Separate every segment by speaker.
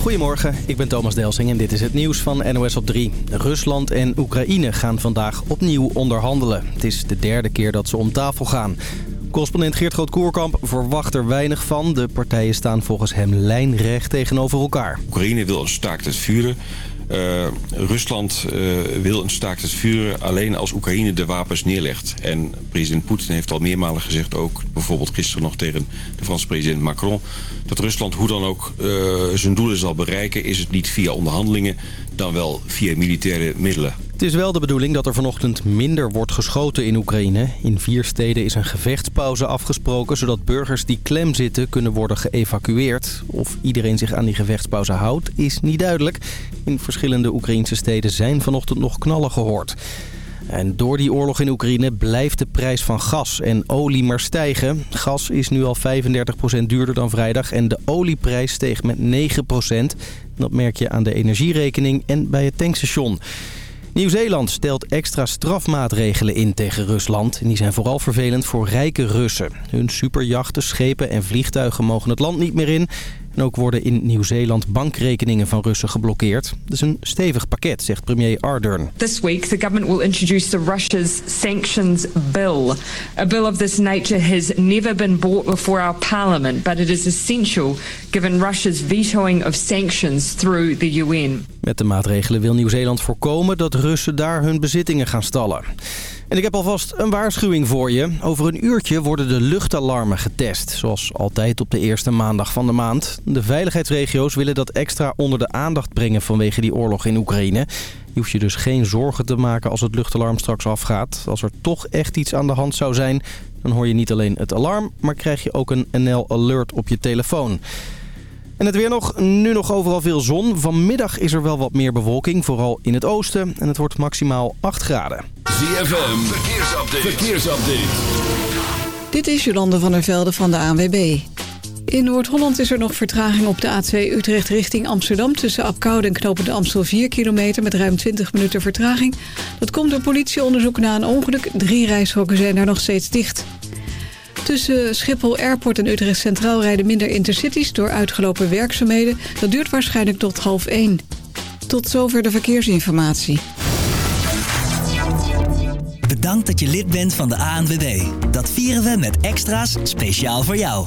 Speaker 1: Goedemorgen, ik ben Thomas Delsing en dit is het nieuws van NOS op 3. Rusland en Oekraïne gaan vandaag opnieuw onderhandelen. Het is de derde keer dat ze om tafel gaan. Correspondent Geert Groot-Koerkamp verwacht er weinig van. De partijen staan volgens hem lijnrecht tegenover elkaar.
Speaker 2: Oekraïne wil een het vuren. Uh, Rusland uh, wil een staakt het vuren alleen als Oekraïne de wapens neerlegt. En president Poetin heeft al meermalen gezegd, ook bijvoorbeeld gisteren nog tegen de Franse president Macron... dat Rusland hoe dan ook uh, zijn doelen zal bereiken, is het niet via onderhandelingen dan wel via militaire middelen.
Speaker 1: Het is wel de bedoeling dat er vanochtend minder wordt geschoten in Oekraïne. In vier steden is een gevechtspauze afgesproken... zodat burgers die klem zitten kunnen worden geëvacueerd. Of iedereen zich aan die gevechtspauze houdt, is niet duidelijk. In verschillende Oekraïnse steden zijn vanochtend nog knallen gehoord. En door die oorlog in Oekraïne blijft de prijs van gas en olie maar stijgen. Gas is nu al 35% duurder dan vrijdag en de olieprijs steeg met 9%. Dat merk je aan de energierekening en bij het tankstation. Nieuw-Zeeland stelt extra strafmaatregelen in tegen Rusland. En die zijn vooral vervelend voor rijke Russen. Hun superjachten, schepen en vliegtuigen mogen het land niet meer in. En ook worden in Nieuw-Zeeland bankrekeningen van Russen geblokkeerd. Dat is een stevig pakket, zegt premier Ardern.
Speaker 3: This week the government will introduce the Russia's sanctions bill. A bill of this nature has never been brought before our parliament, but it is essential given Russia's vetoing of sanctions through the UN.
Speaker 1: Met de maatregelen wil Nieuw-Zeeland voorkomen dat Russen daar hun bezittingen gaan stallen. En ik heb alvast een waarschuwing voor je. Over een uurtje worden de luchtalarmen getest. Zoals altijd op de eerste maandag van de maand. De veiligheidsregio's willen dat extra onder de aandacht brengen vanwege die oorlog in Oekraïne. Je hoeft je dus geen zorgen te maken als het luchtalarm straks afgaat. Als er toch echt iets aan de hand zou zijn, dan hoor je niet alleen het alarm... maar krijg je ook een NL Alert op je telefoon. En het weer nog. Nu nog overal veel zon. Vanmiddag is er wel wat meer bewolking, vooral in het oosten. En het wordt maximaal 8 graden.
Speaker 4: ZFM, verkeersupdate. verkeersupdate.
Speaker 5: Dit is Jolande van der Velde van de ANWB. In Noord-Holland is er nog vertraging op de A2 Utrecht richting Amsterdam... tussen Apkoude en Knopende Amstel 4 kilometer met ruim 20 minuten vertraging. Dat komt door politieonderzoek na een ongeluk. Drie reishokken zijn daar nog steeds dicht. Tussen Schiphol Airport en Utrecht Centraal rijden minder intercities... door uitgelopen werkzaamheden. Dat duurt waarschijnlijk tot half 1. Tot zover de verkeersinformatie.
Speaker 6: Bedankt dat je lid bent van de ANWB. Dat vieren we met extra's speciaal voor jou.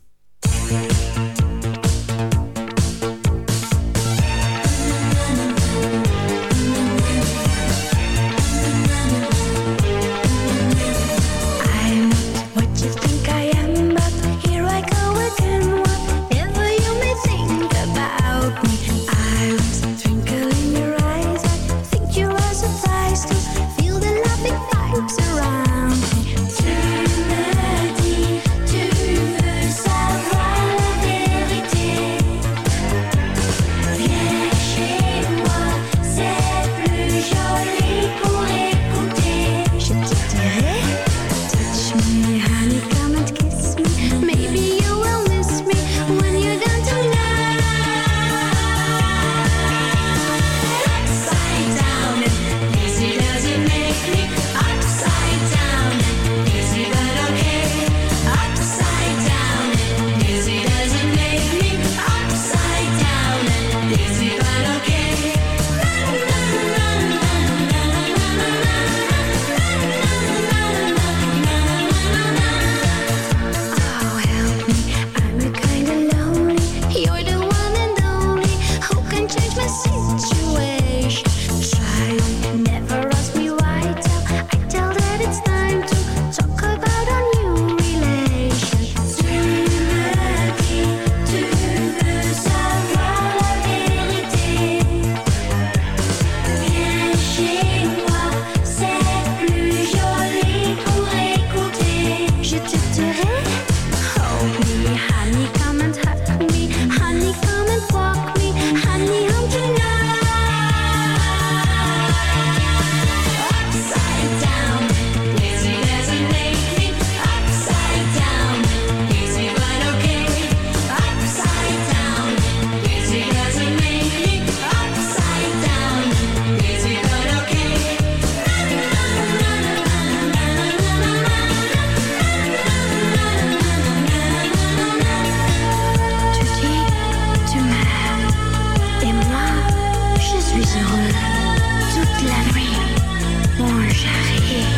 Speaker 7: Yeah.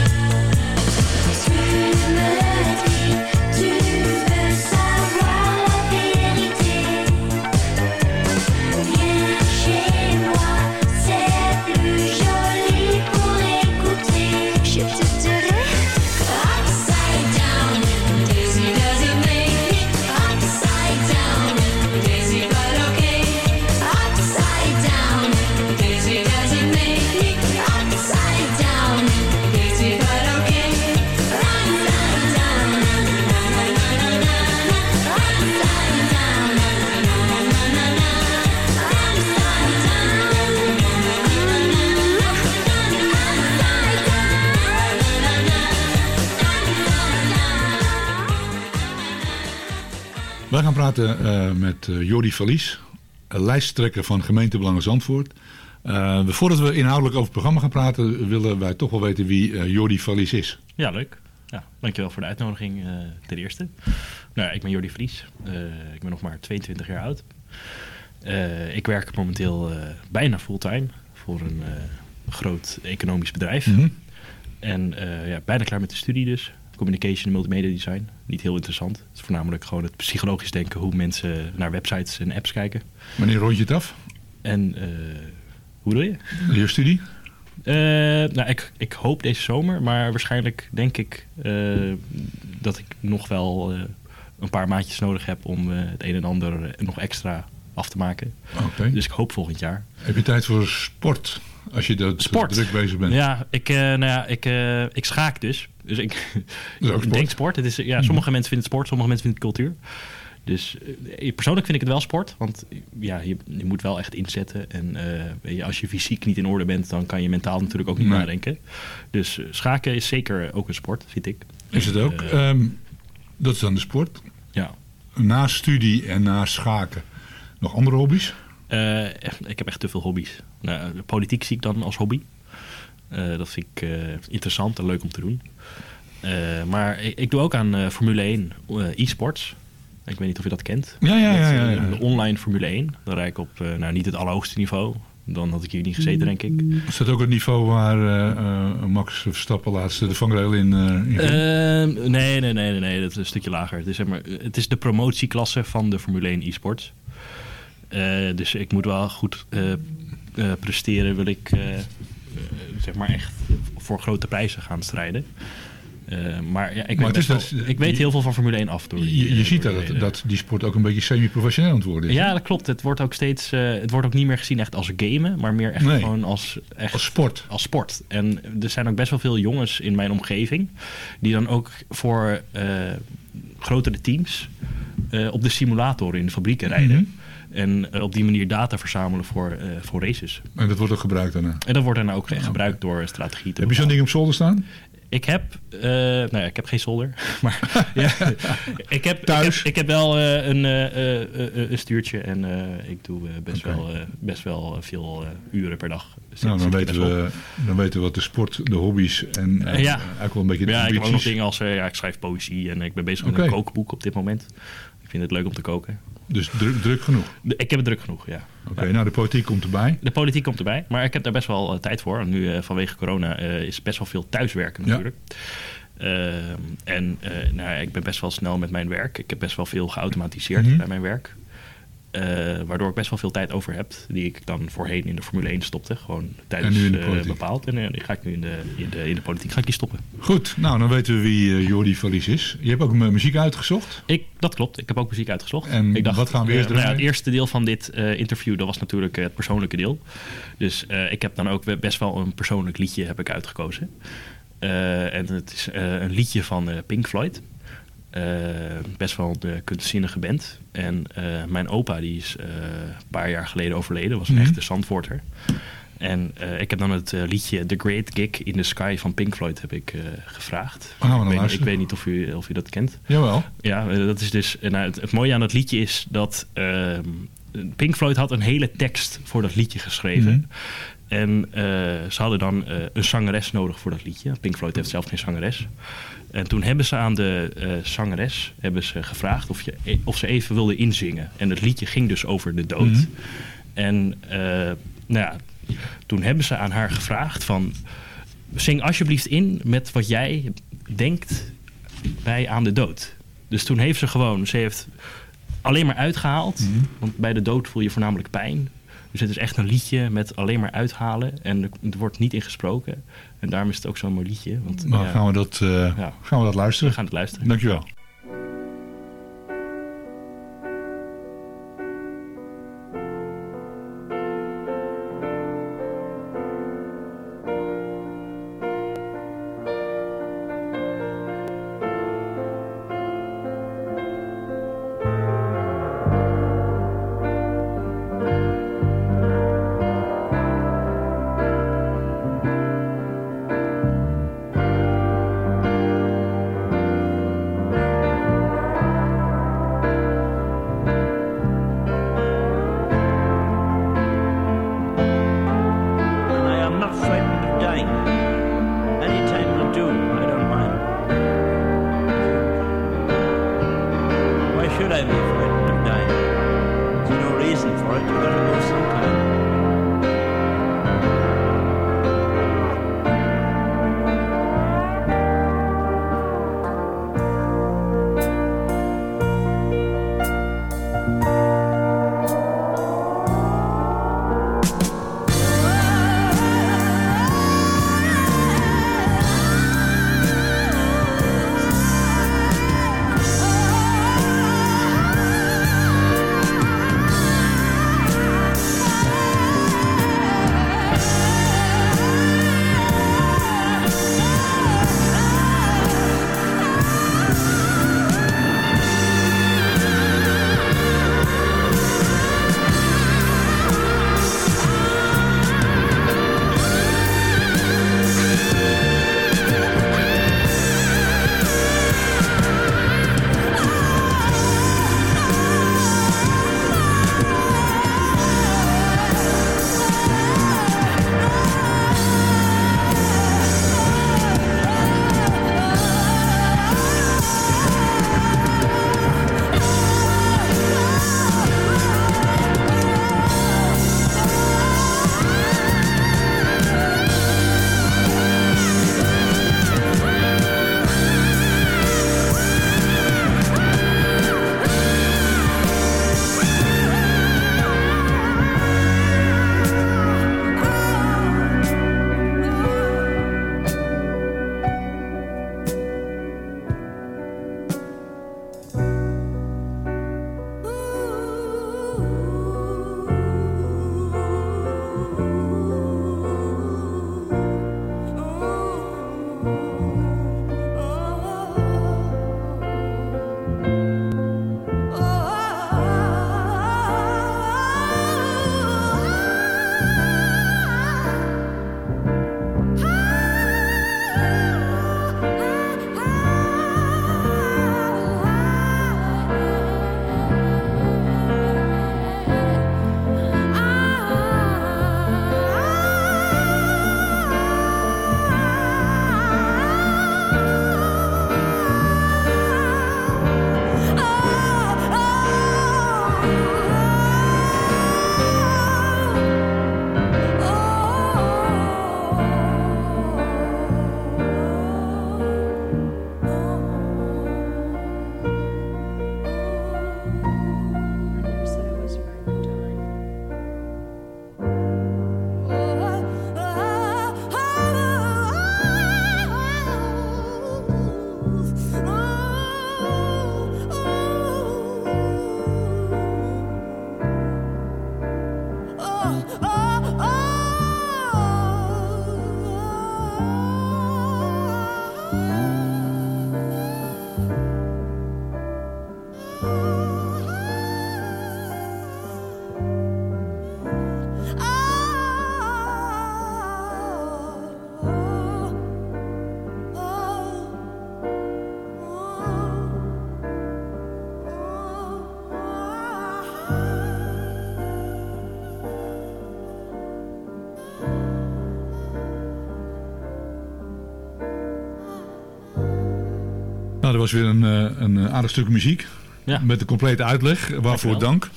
Speaker 7: Praten uh, met uh, Jordi Valies, lijsttrekker van Gemeentebelangen Zandvoort. Uh, voordat we inhoudelijk over het programma gaan praten, willen wij toch wel weten wie Jordi Valies is.
Speaker 8: Ja, leuk. Ja, dankjewel voor de uitnodiging ten eerste. Nou, ik ben Jordi Vlies. ik ben nog maar 22 jaar oud. ik werk momenteel bijna fulltime voor een groot economisch bedrijf. Mm -hmm. En ja, bijna klaar met de studie dus communication en multimedia design. Niet heel interessant. Het is voornamelijk gewoon het psychologisch denken hoe mensen naar websites en apps kijken.
Speaker 7: Wanneer rond je het af?
Speaker 8: En uh, hoe doe je?
Speaker 7: Je studie?
Speaker 8: Uh, nou, ik, ik hoop deze zomer, maar waarschijnlijk denk ik uh, dat ik nog wel een paar maandjes nodig heb om het een en ander nog extra af te maken.
Speaker 7: Okay.
Speaker 8: Dus ik hoop volgend jaar.
Speaker 7: Heb je tijd voor sport? Als je dat druk bezig bent.
Speaker 8: Ja, ik, uh, nou ja, ik, uh, ik schaak dus. Dus ik, denk sport. Het is, ja, sommige mm. mensen vinden het sport, sommige mensen vinden het cultuur. Dus uh, persoonlijk vind ik het wel sport. Want ja, je, je moet wel echt inzetten. En je, als je fysiek niet in orde bent, dan kan je mentaal natuurlijk ook niet nee. nadenken. Dus schaken is zeker ook een sport, vind ik.
Speaker 7: Is het ook? Um, dat is dan de sport.
Speaker 8: Ja.
Speaker 7: Na studie en na schaken. Nog andere hobby's?
Speaker 8: Uh, ik heb echt te veel hobby's. Nou, politiek zie ik dan als hobby. Uh, dat vind ik uh, interessant en leuk om te doen. maar ik, ik, doe ook aan Formule 1 e-sports. Ik weet niet of je dat kent.
Speaker 7: Ja, ja, ja. ja, ja.
Speaker 8: De online Formule 1. Dan rijd ik op nou, niet het allerhoogste niveau. Dan had ik hier niet gezeten, denk ik.
Speaker 7: Is dat ook het niveau waar Max Verstappen laatste de vangrail in... in
Speaker 8: nee, nee, nee, nee, nee. Dat is een stukje lager. Het is, zeg maar, het is de promotieklasse van de Formule 1 e-sports. Dus ik moet wel goed presteren, wil ik zeg maar echt voor grote prijzen gaan strijden. maar ja, ik,
Speaker 7: maar
Speaker 8: weet,
Speaker 7: dat,
Speaker 8: ik weet heel veel van Formule 1 af. Door
Speaker 7: die, je, je ziet dat, dat die sport ook een beetje semi-professioneel aan het worden is.
Speaker 8: Ja, dat klopt. Het wordt ook steeds, het wordt ook niet meer gezien echt als gamen, maar meer echt
Speaker 7: nee,
Speaker 8: gewoon als, echt,
Speaker 7: als sport.
Speaker 8: Als sport. En er zijn ook best wel veel jongens in mijn omgeving die dan ook voor grotere teams op de simulator in de fabrieken rijden.
Speaker 7: Mm -hmm.
Speaker 8: En op die manier data verzamelen voor, uh, voor races.
Speaker 7: En dat wordt ook gebruikt daarna?
Speaker 8: En dat wordt daarna ook oh. gebruikt door strategie. Te
Speaker 7: heb je zo'n ding op zolder staan?
Speaker 8: Ik heb, uh, nou ja, ik heb geen zolder. Maar ja, ik, heb,
Speaker 7: Thuis?
Speaker 8: Ik heb, ik heb wel uh, een, uh, een stuurtje en ik doe best, okay. wel, best wel veel uren per dag.
Speaker 7: Nou, dan weten, we, dan weten we wat de sport, de hobby's en
Speaker 8: ja.
Speaker 7: eigenlijk wel een beetje de
Speaker 8: Ja, ik heb ook nog dingen als, ja, ik schrijf poëzie en ik ben bezig met
Speaker 7: okay.
Speaker 8: een kookboek op dit moment. Ik vind het leuk om te koken.
Speaker 7: Dus druk, druk genoeg?
Speaker 8: Ik heb het druk genoeg, ja.
Speaker 7: Oké, okay, ja. nou de politiek komt erbij.
Speaker 8: De politiek komt erbij, maar ik heb daar best wel uh, tijd voor. En nu uh, vanwege corona uh, is best wel veel thuiswerken natuurlijk. Ja. en nou, ik ben best wel snel met mijn werk. Ik heb best wel veel geautomatiseerd mm -hmm. bij mijn werk. Uh, waardoor ik best wel veel tijd over heb, die ik dan voorheen in de Formule 1 stopte. Gewoon tijdens uh, bepaald. En uh, die ga ik nu in de, in de, in de politiek ga ik die stoppen.
Speaker 7: Goed, nou dan weten we wie Jordi Valies is. Je hebt ook muziek uitgezocht.
Speaker 8: Ik, dat klopt, ik heb ook muziek uitgezocht.
Speaker 7: En
Speaker 8: ik dacht,
Speaker 7: wat gaan we eerst doen?
Speaker 8: Nou ja, het eerste deel van dit interview, dat was natuurlijk het persoonlijke deel. Dus ik heb dan ook best wel een persoonlijk liedje heb ik uitgekozen. en het is een liedje van Pink Floyd. Uh, best wel een kunstzinnige band. En uh, mijn opa die is uh, een paar jaar geleden overleden. Was een mm -hmm. echte Zandvoorter. En ik heb dan het liedje The Great Gig in the Sky van Pink Floyd heb ik gevraagd.
Speaker 7: Oh,
Speaker 8: ik, weet, ik, weet, niet of u, of u dat kent.
Speaker 7: Jawel.
Speaker 8: Ja, dat is dus... Nou, het, het, mooie aan dat liedje is dat... ehm, Pink Floyd had een hele tekst voor dat liedje geschreven. Mm -hmm. En ze hadden dan een zangeres nodig voor dat liedje. Pink Floyd heeft zelf geen zangeres. En toen hebben ze aan de uh, zangeres hebben ze gevraagd of, je, of ze even wilde inzingen. En het liedje ging dus over de dood.
Speaker 7: Mhm.
Speaker 8: Mm -hmm. En nou ja, toen hebben ze aan haar gevraagd van... zing alsjeblieft in met wat jij denkt bij aan de dood. Dus toen heeft ze gewoon... Ze heeft alleen maar uitgehaald.
Speaker 7: Mhm.
Speaker 8: Want bij de dood voel je voornamelijk pijn. Dus het is echt een liedje met alleen maar uithalen. En er wordt niet in gesproken. En daarom is het ook zo'n mooi liedje. Want,
Speaker 7: nou,
Speaker 8: ja,
Speaker 7: gaan, we dat, uh,
Speaker 8: ja.
Speaker 7: gaan we dat luisteren?
Speaker 8: We gaan het luisteren.
Speaker 7: Dankjewel. Nou, er was weer een, eh, een aardig stuk muziek.
Speaker 8: Ja.
Speaker 7: Met een complete uitleg. Waarvoor dank.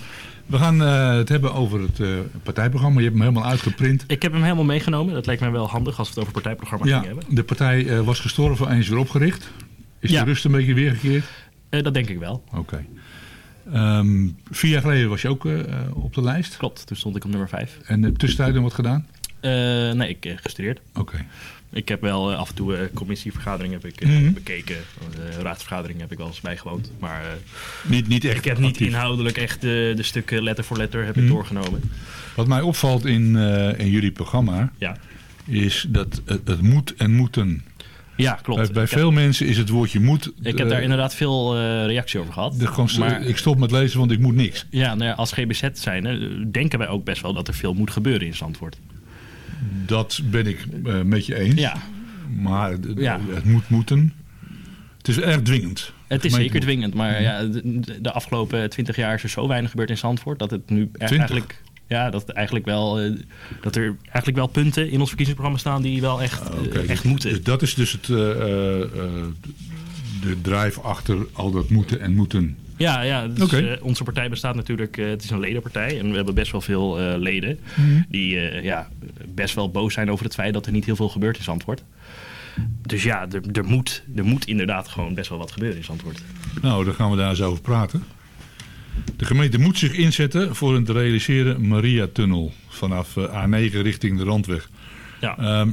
Speaker 7: We gaan eh, het hebben over het eh, partijprogramma. Je hebt hem helemaal uitgeprint.
Speaker 8: Ik heb hem helemaal meegenomen. Dat lijkt mij wel handig als we het over partijprogramma
Speaker 7: Ja,
Speaker 8: gingen hebben.
Speaker 7: de partij eh, was gestorven en is weer opgericht. Is
Speaker 8: Ja.
Speaker 7: de rust een beetje weergekeerd?
Speaker 8: Eh, dat denk ik wel.
Speaker 7: Oké. Ehm, vier jaar geleden was je ook eh, eh, op de lijst.
Speaker 8: Klopt, toen stond ik op nummer 5.
Speaker 7: En de tussentijd wat gedaan?
Speaker 8: Nee, ik heb gestudeerd.
Speaker 7: Oké.
Speaker 8: Ik heb wel eh, af en toe eh, commissievergaderingen heb ik, eh,
Speaker 7: Mhm.
Speaker 8: bekeken. Eh raadsvergaderingen heb ik wel eens bijgewoond. Maar eh,
Speaker 7: Niet, niet echt
Speaker 8: ik heb niet
Speaker 7: actief.
Speaker 8: inhoudelijk echt de, de stukken letter voor letter heb
Speaker 7: Mhm.
Speaker 8: ik doorgenomen.
Speaker 7: Wat mij opvalt in, eh, in jullie programma
Speaker 8: Ja,
Speaker 7: is dat het, het moet en moeten.
Speaker 8: ja klopt.
Speaker 7: Bij, veel mensen is het woordje moet.
Speaker 8: ik heb
Speaker 7: eh,
Speaker 8: daar inderdaad veel eh, reactie over gehad.
Speaker 7: de, gewoon,
Speaker 8: maar
Speaker 7: ik stop met lezen, want ik moet niks.
Speaker 8: ja, nou ja, als GBZ zijn eh, denken wij ook best wel dat er veel moet gebeuren in Zandvoort.
Speaker 7: Dat ben ik eh, met je eens.
Speaker 8: Ja,
Speaker 7: Maar het-
Speaker 8: Ja.
Speaker 7: het moet moeten. Het is erg dwingend.
Speaker 8: Het is zeker dwingend, maar ja, de, de afgelopen twintig jaar is er zo weinig gebeurd in Zandvoort dat het nu e-
Speaker 7: 20?
Speaker 8: eigenlijk, ja, dat, eigenlijk wel, eh, dat er eigenlijk wel punten in ons verkiezingsprogramma staan die wel echt,
Speaker 7: Ah,
Speaker 8: eh, echt moeten.
Speaker 7: dus dat is dus het, de drive achter al dat moeten en moeten.
Speaker 8: Ja, ja dus, onze partij bestaat natuurlijk, het is een ledenpartij en we hebben best wel veel leden
Speaker 7: Mhm.
Speaker 8: die ja, best wel boos zijn over het feit dat er niet heel veel gebeurt in Zandvoort. Dus ja, er, er, moet, er moet inderdaad gewoon best wel wat gebeuren in Zandvoort.
Speaker 7: Nou, dan gaan we daar eens over praten. De gemeente moet zich inzetten voor een te realiseren Maria-tunnel vanaf eh, A9 richting de Randweg.
Speaker 8: Ja,
Speaker 7: Ehm,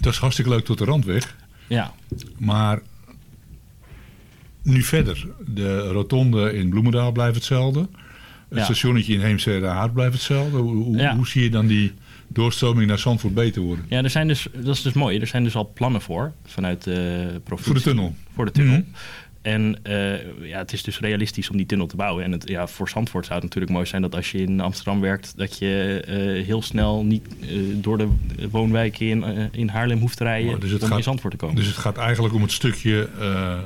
Speaker 7: dat is hartstikke leuk tot de Randweg.
Speaker 8: ja.
Speaker 7: Maar nu verder. De rotonde in Bloemendaal blijft hetzelfde. Het
Speaker 8: Ja.
Speaker 7: stationnetje in Heemstede Haard blijft hetzelfde. Hoe,
Speaker 8: Ja.
Speaker 7: hoe zie je dan die doorstroming naar Zandvoort beter worden?
Speaker 8: Ja, er zijn dus, dat is dus mooi. Er zijn dus al plannen voor vanuit de provincie.
Speaker 7: Voor de tunnel.
Speaker 8: Voor de tunnel.
Speaker 7: Mhm.
Speaker 8: En eh, ja, het is dus realistisch om die tunnel te bouwen. En het, ja, voor Zandvoort zou het natuurlijk mooi zijn dat als je in Amsterdam werkt, dat je eh, heel snel niet eh, door de woonwijken in, eh, in Haarlem hoeft te rijden
Speaker 7: Oh, dus
Speaker 8: om
Speaker 7: gaat-
Speaker 8: in Zandvoort te komen.
Speaker 7: Dus het gaat eigenlijk om het stukje eh,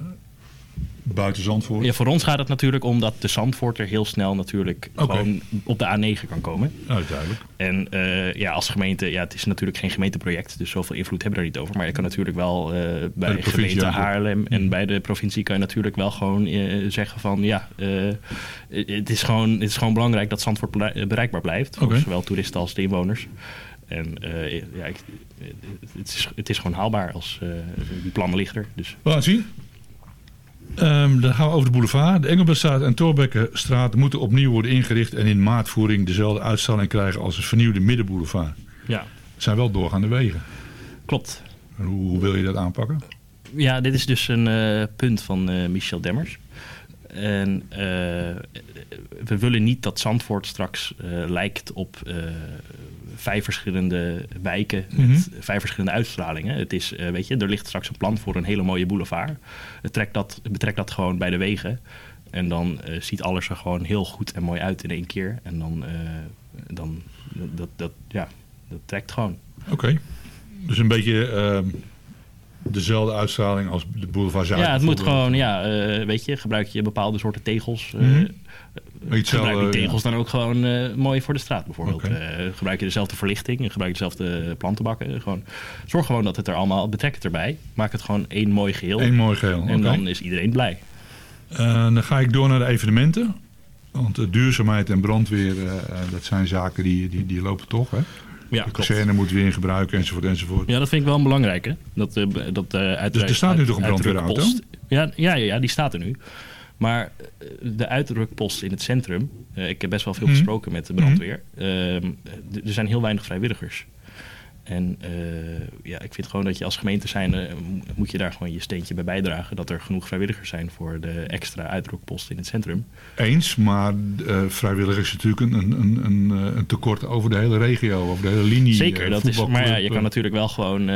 Speaker 7: buiten Zandvoort.
Speaker 8: ja, voor ons gaat het natuurlijk om dat de Zandvoorter heel snel natuurlijk gewoon op de A9 kan komen.
Speaker 7: Nou, duidelijk.
Speaker 8: En eh, ja, als gemeente, ja, het is natuurlijk geen gemeenteproject, dus zoveel invloed hebben we er niet over. Maar je kan natuurlijk wel eh, bij
Speaker 7: de
Speaker 8: gemeente. Haarlem en bij de provincie kan je natuurlijk wel gewoon eh, zeggen van ja, het, is gewoon, het is gewoon belangrijk dat Zandvoort bereikbaar blijft. Voor zowel toeristen als de inwoners. En ja, ik, het, is, het is gewoon haalbaar als die plannen liggen er. Dus
Speaker 7: We gaan zien. Ehm, dan gaan we over de boulevard. De Engelbertstraat en Torbekkenstraat moeten opnieuw worden ingericht... en in maatvoering dezelfde uitstraling krijgen als een vernieuwde middenboulevard.
Speaker 8: ja,
Speaker 7: Het zijn wel doorgaande wegen.
Speaker 8: klopt.
Speaker 7: Hoe, hoe wil je dat aanpakken?
Speaker 8: Ja, dit is dus een eh, punt van eh, Michel Demmers. En eh, we willen niet dat Zandvoort straks lijkt op vijf verschillende wijken met
Speaker 7: Mhm.
Speaker 8: vijf verschillende uitstralingen. Het is, eh, weet je, er ligt straks een plan voor een hele mooie boulevard. Het trekt dat, betrekt dat gewoon bij de wegen. En dan eh, ziet alles er gewoon heel goed en mooi uit in één keer. En dan, eh, dan dat, dat, ja, dat trekt gewoon.
Speaker 7: Oké. Dus een beetje ehm, dezelfde uitstraling als de boulevard Zuid.
Speaker 8: Ja, het moet gewoon, ja, eh, weet je, gebruik je bepaalde soorten tegels. gebruik
Speaker 7: hetzelfde,
Speaker 8: die tegels dan ook gewoon eh, mooi voor de straat bijvoorbeeld. Eh, gebruik je dezelfde verlichting, gebruik je dezelfde plantenbakken. Gewoon, zorg gewoon dat het er allemaal, betrek het erbij. Maak het gewoon één mooi geheel.
Speaker 7: Eén mooi geel.
Speaker 8: en dan is iedereen blij.
Speaker 7: Dan ga ik door naar de evenementen. Want duurzaamheid en brandweer, dat zijn zaken die, die, die lopen toch. Hè?
Speaker 8: Ja,
Speaker 7: de kazerne moet weer in gebruik enzovoort enzovoort.
Speaker 8: Ja, dat vind ik wel een belangrijke. Dat, eh, dat, eh uit,
Speaker 7: Dus er staat nu toch een brandweerauto?
Speaker 8: Ja, ja, ja, die staat er nu. Maar eh, de uitrukpost in het centrum, ik heb best wel veel
Speaker 7: Mhm.
Speaker 8: gesproken met de brandweer. Ehm, er zijn heel weinig vrijwilligers. En eh, ja, ik vind gewoon dat je als gemeente zijn, eh, mo- moet je daar gewoon je steentje bij bijdragen. Dat er genoeg vrijwilligers zijn voor de extra uitrukpost in het centrum.
Speaker 7: Eens, maar eh vrijwillig is natuurlijk een, een, een, een, tekort over de hele regio, over de hele linie.
Speaker 8: Zeker, dat is, maar ja, je kan natuurlijk wel gewoon...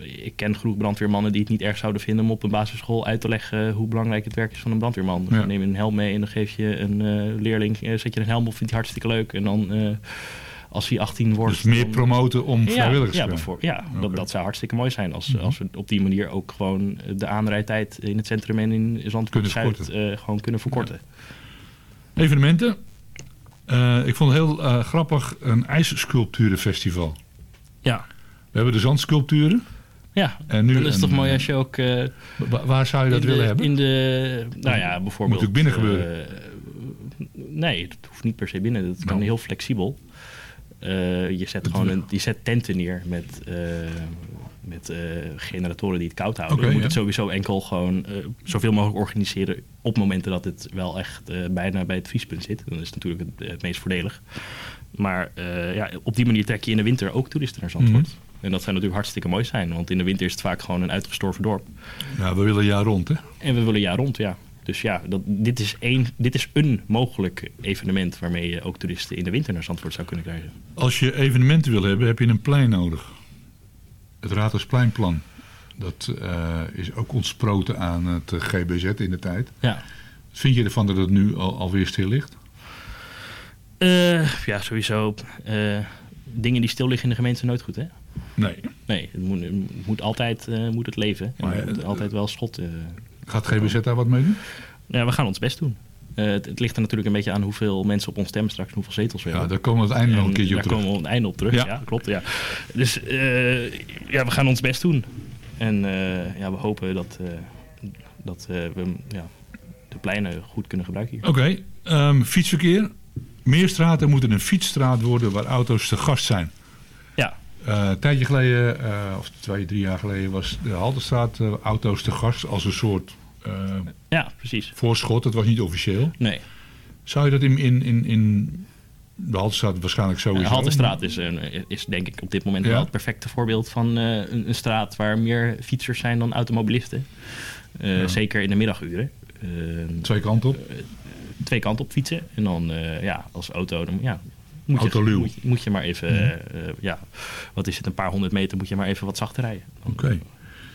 Speaker 8: ik ken genoeg brandweermannen die het niet erg zouden vinden... om op een basisschool uit te leggen hoe belangrijk het werk is van een brandweerman.
Speaker 7: Ja.
Speaker 8: Dan neem je een helm mee en dan geef je een leerling... zet je een helm op, vindt hij hartstikke leuk. En dan als hij 18 wordt...
Speaker 7: Dus meer
Speaker 8: dan-
Speaker 7: promoten om
Speaker 8: ja,
Speaker 7: vrijwilligers
Speaker 8: ja,
Speaker 7: te
Speaker 8: bijvoorbeeld, ja dat, dat zou hartstikke mooi zijn als,
Speaker 7: Mhm.
Speaker 8: als we op die manier ook gewoon de aanrijdtijd in het centrum en in Zandvoort
Speaker 7: Kunnen
Speaker 8: Zuid
Speaker 7: verkorten.
Speaker 8: eh, gewoon kunnen verkorten.
Speaker 7: Evenementen. Eh, ik vond het heel eh, grappig, een ijssculpturenfestival.
Speaker 8: Ja.
Speaker 7: We hebben de zandsculpturen.
Speaker 8: Ja,
Speaker 7: En nu
Speaker 8: dan is toch
Speaker 7: een,
Speaker 8: mooi
Speaker 7: eh,
Speaker 8: als je ook... eh,
Speaker 7: Wa- waar zou je dat
Speaker 8: de,
Speaker 7: willen hebben?
Speaker 8: In de, nou ja, bijvoorbeeld...
Speaker 7: Moet natuurlijk binnen gebeuren.
Speaker 8: eh, nee, het hoeft niet per se binnen. Dat kan
Speaker 7: Nou.
Speaker 8: heel flexibel. Eh, je zet gewoon een, je zet tenten neer met, eh, met eh, generatoren die het koud houden. Je moet
Speaker 7: ja.
Speaker 8: het sowieso enkel gewoon zoveel mogelijk organiseren op momenten dat het wel echt bijna bij het vriespunt zit. Dan is het natuurlijk het, het meest voordelig. Maar ja, op die manier trek je in de winter ook toeristen naar Zandvoort.
Speaker 7: Mhm.
Speaker 8: En dat zou natuurlijk hartstikke mooi zijn. Want in de winter is het vaak gewoon een uitgestorven dorp.
Speaker 7: Ja, we willen jaar rond, hè?
Speaker 8: En we willen jaar rond, ja. Dus ja, dat, dit, is één, dit is een mogelijk evenement waarmee je ook toeristen in de winter naar Zandvoort zou kunnen krijgen.
Speaker 7: Als je evenementen wil hebben, heb je een plein nodig. Het Raadhuispleinplan. Dat eh, is ook ontsproten aan het eh, GBZ in de tijd.
Speaker 8: Ja.
Speaker 7: Vind je ervan dat het nu al, alweer stil ligt?
Speaker 8: Eh, ja, sowieso. dingen die stil liggen in de gemeente zijn nooit goed, hè?
Speaker 7: Nee.
Speaker 8: Nee, het moet, het moet altijd moet het leven.
Speaker 7: Maar,
Speaker 8: Maar, moet altijd wel schot.
Speaker 7: Gaat GBZ daar wat mee doen?
Speaker 8: ja, we gaan ons best doen. Eh, het, het ligt er natuurlijk een beetje aan hoeveel mensen op ons stemmen straks en hoeveel zetels we
Speaker 7: Ja,
Speaker 8: hebben.
Speaker 7: daar komen we het einde nog een
Speaker 8: En
Speaker 7: keertje op
Speaker 8: daar
Speaker 7: terug.
Speaker 8: komen we het einde op terug.
Speaker 7: Ja.
Speaker 8: Ja, klopt. Ja. Dus eh, ja, we gaan ons best doen. En eh, ja, we hopen dat, dat we ja, de pleinen goed kunnen gebruiken hier.
Speaker 7: Oké, ehm, fietsverkeer. Meer straten moeten een fietsstraat worden waar auto's te gast zijn. Eh, een tijdje geleden, eh, of twee, drie jaar geleden, was de Haltestraat eh, auto's te gast als een soort
Speaker 8: ja, precies.
Speaker 7: voorschot. Het was niet officieel.
Speaker 8: Nee,
Speaker 7: Zou je dat in, in, in, in de Haltestraat waarschijnlijk
Speaker 8: de
Speaker 7: sowieso?
Speaker 8: Haltestraat is, een, is denk ik op dit moment
Speaker 7: Ja.
Speaker 8: wel het perfecte voorbeeld van een, een straat waar meer fietsers zijn dan automobilisten.
Speaker 7: Ja.
Speaker 8: Zeker in de middaguren.
Speaker 7: Twee kanten op.
Speaker 8: twee kanten op fietsen. En dan ja, als auto, dan, ja, moet, je,
Speaker 7: Autoluw.
Speaker 8: moet, je, moet je maar even,
Speaker 7: Mhm.
Speaker 8: eh, ja, wat is het, een paar honderd meter moet je maar even wat zachter rijden.
Speaker 7: Oké.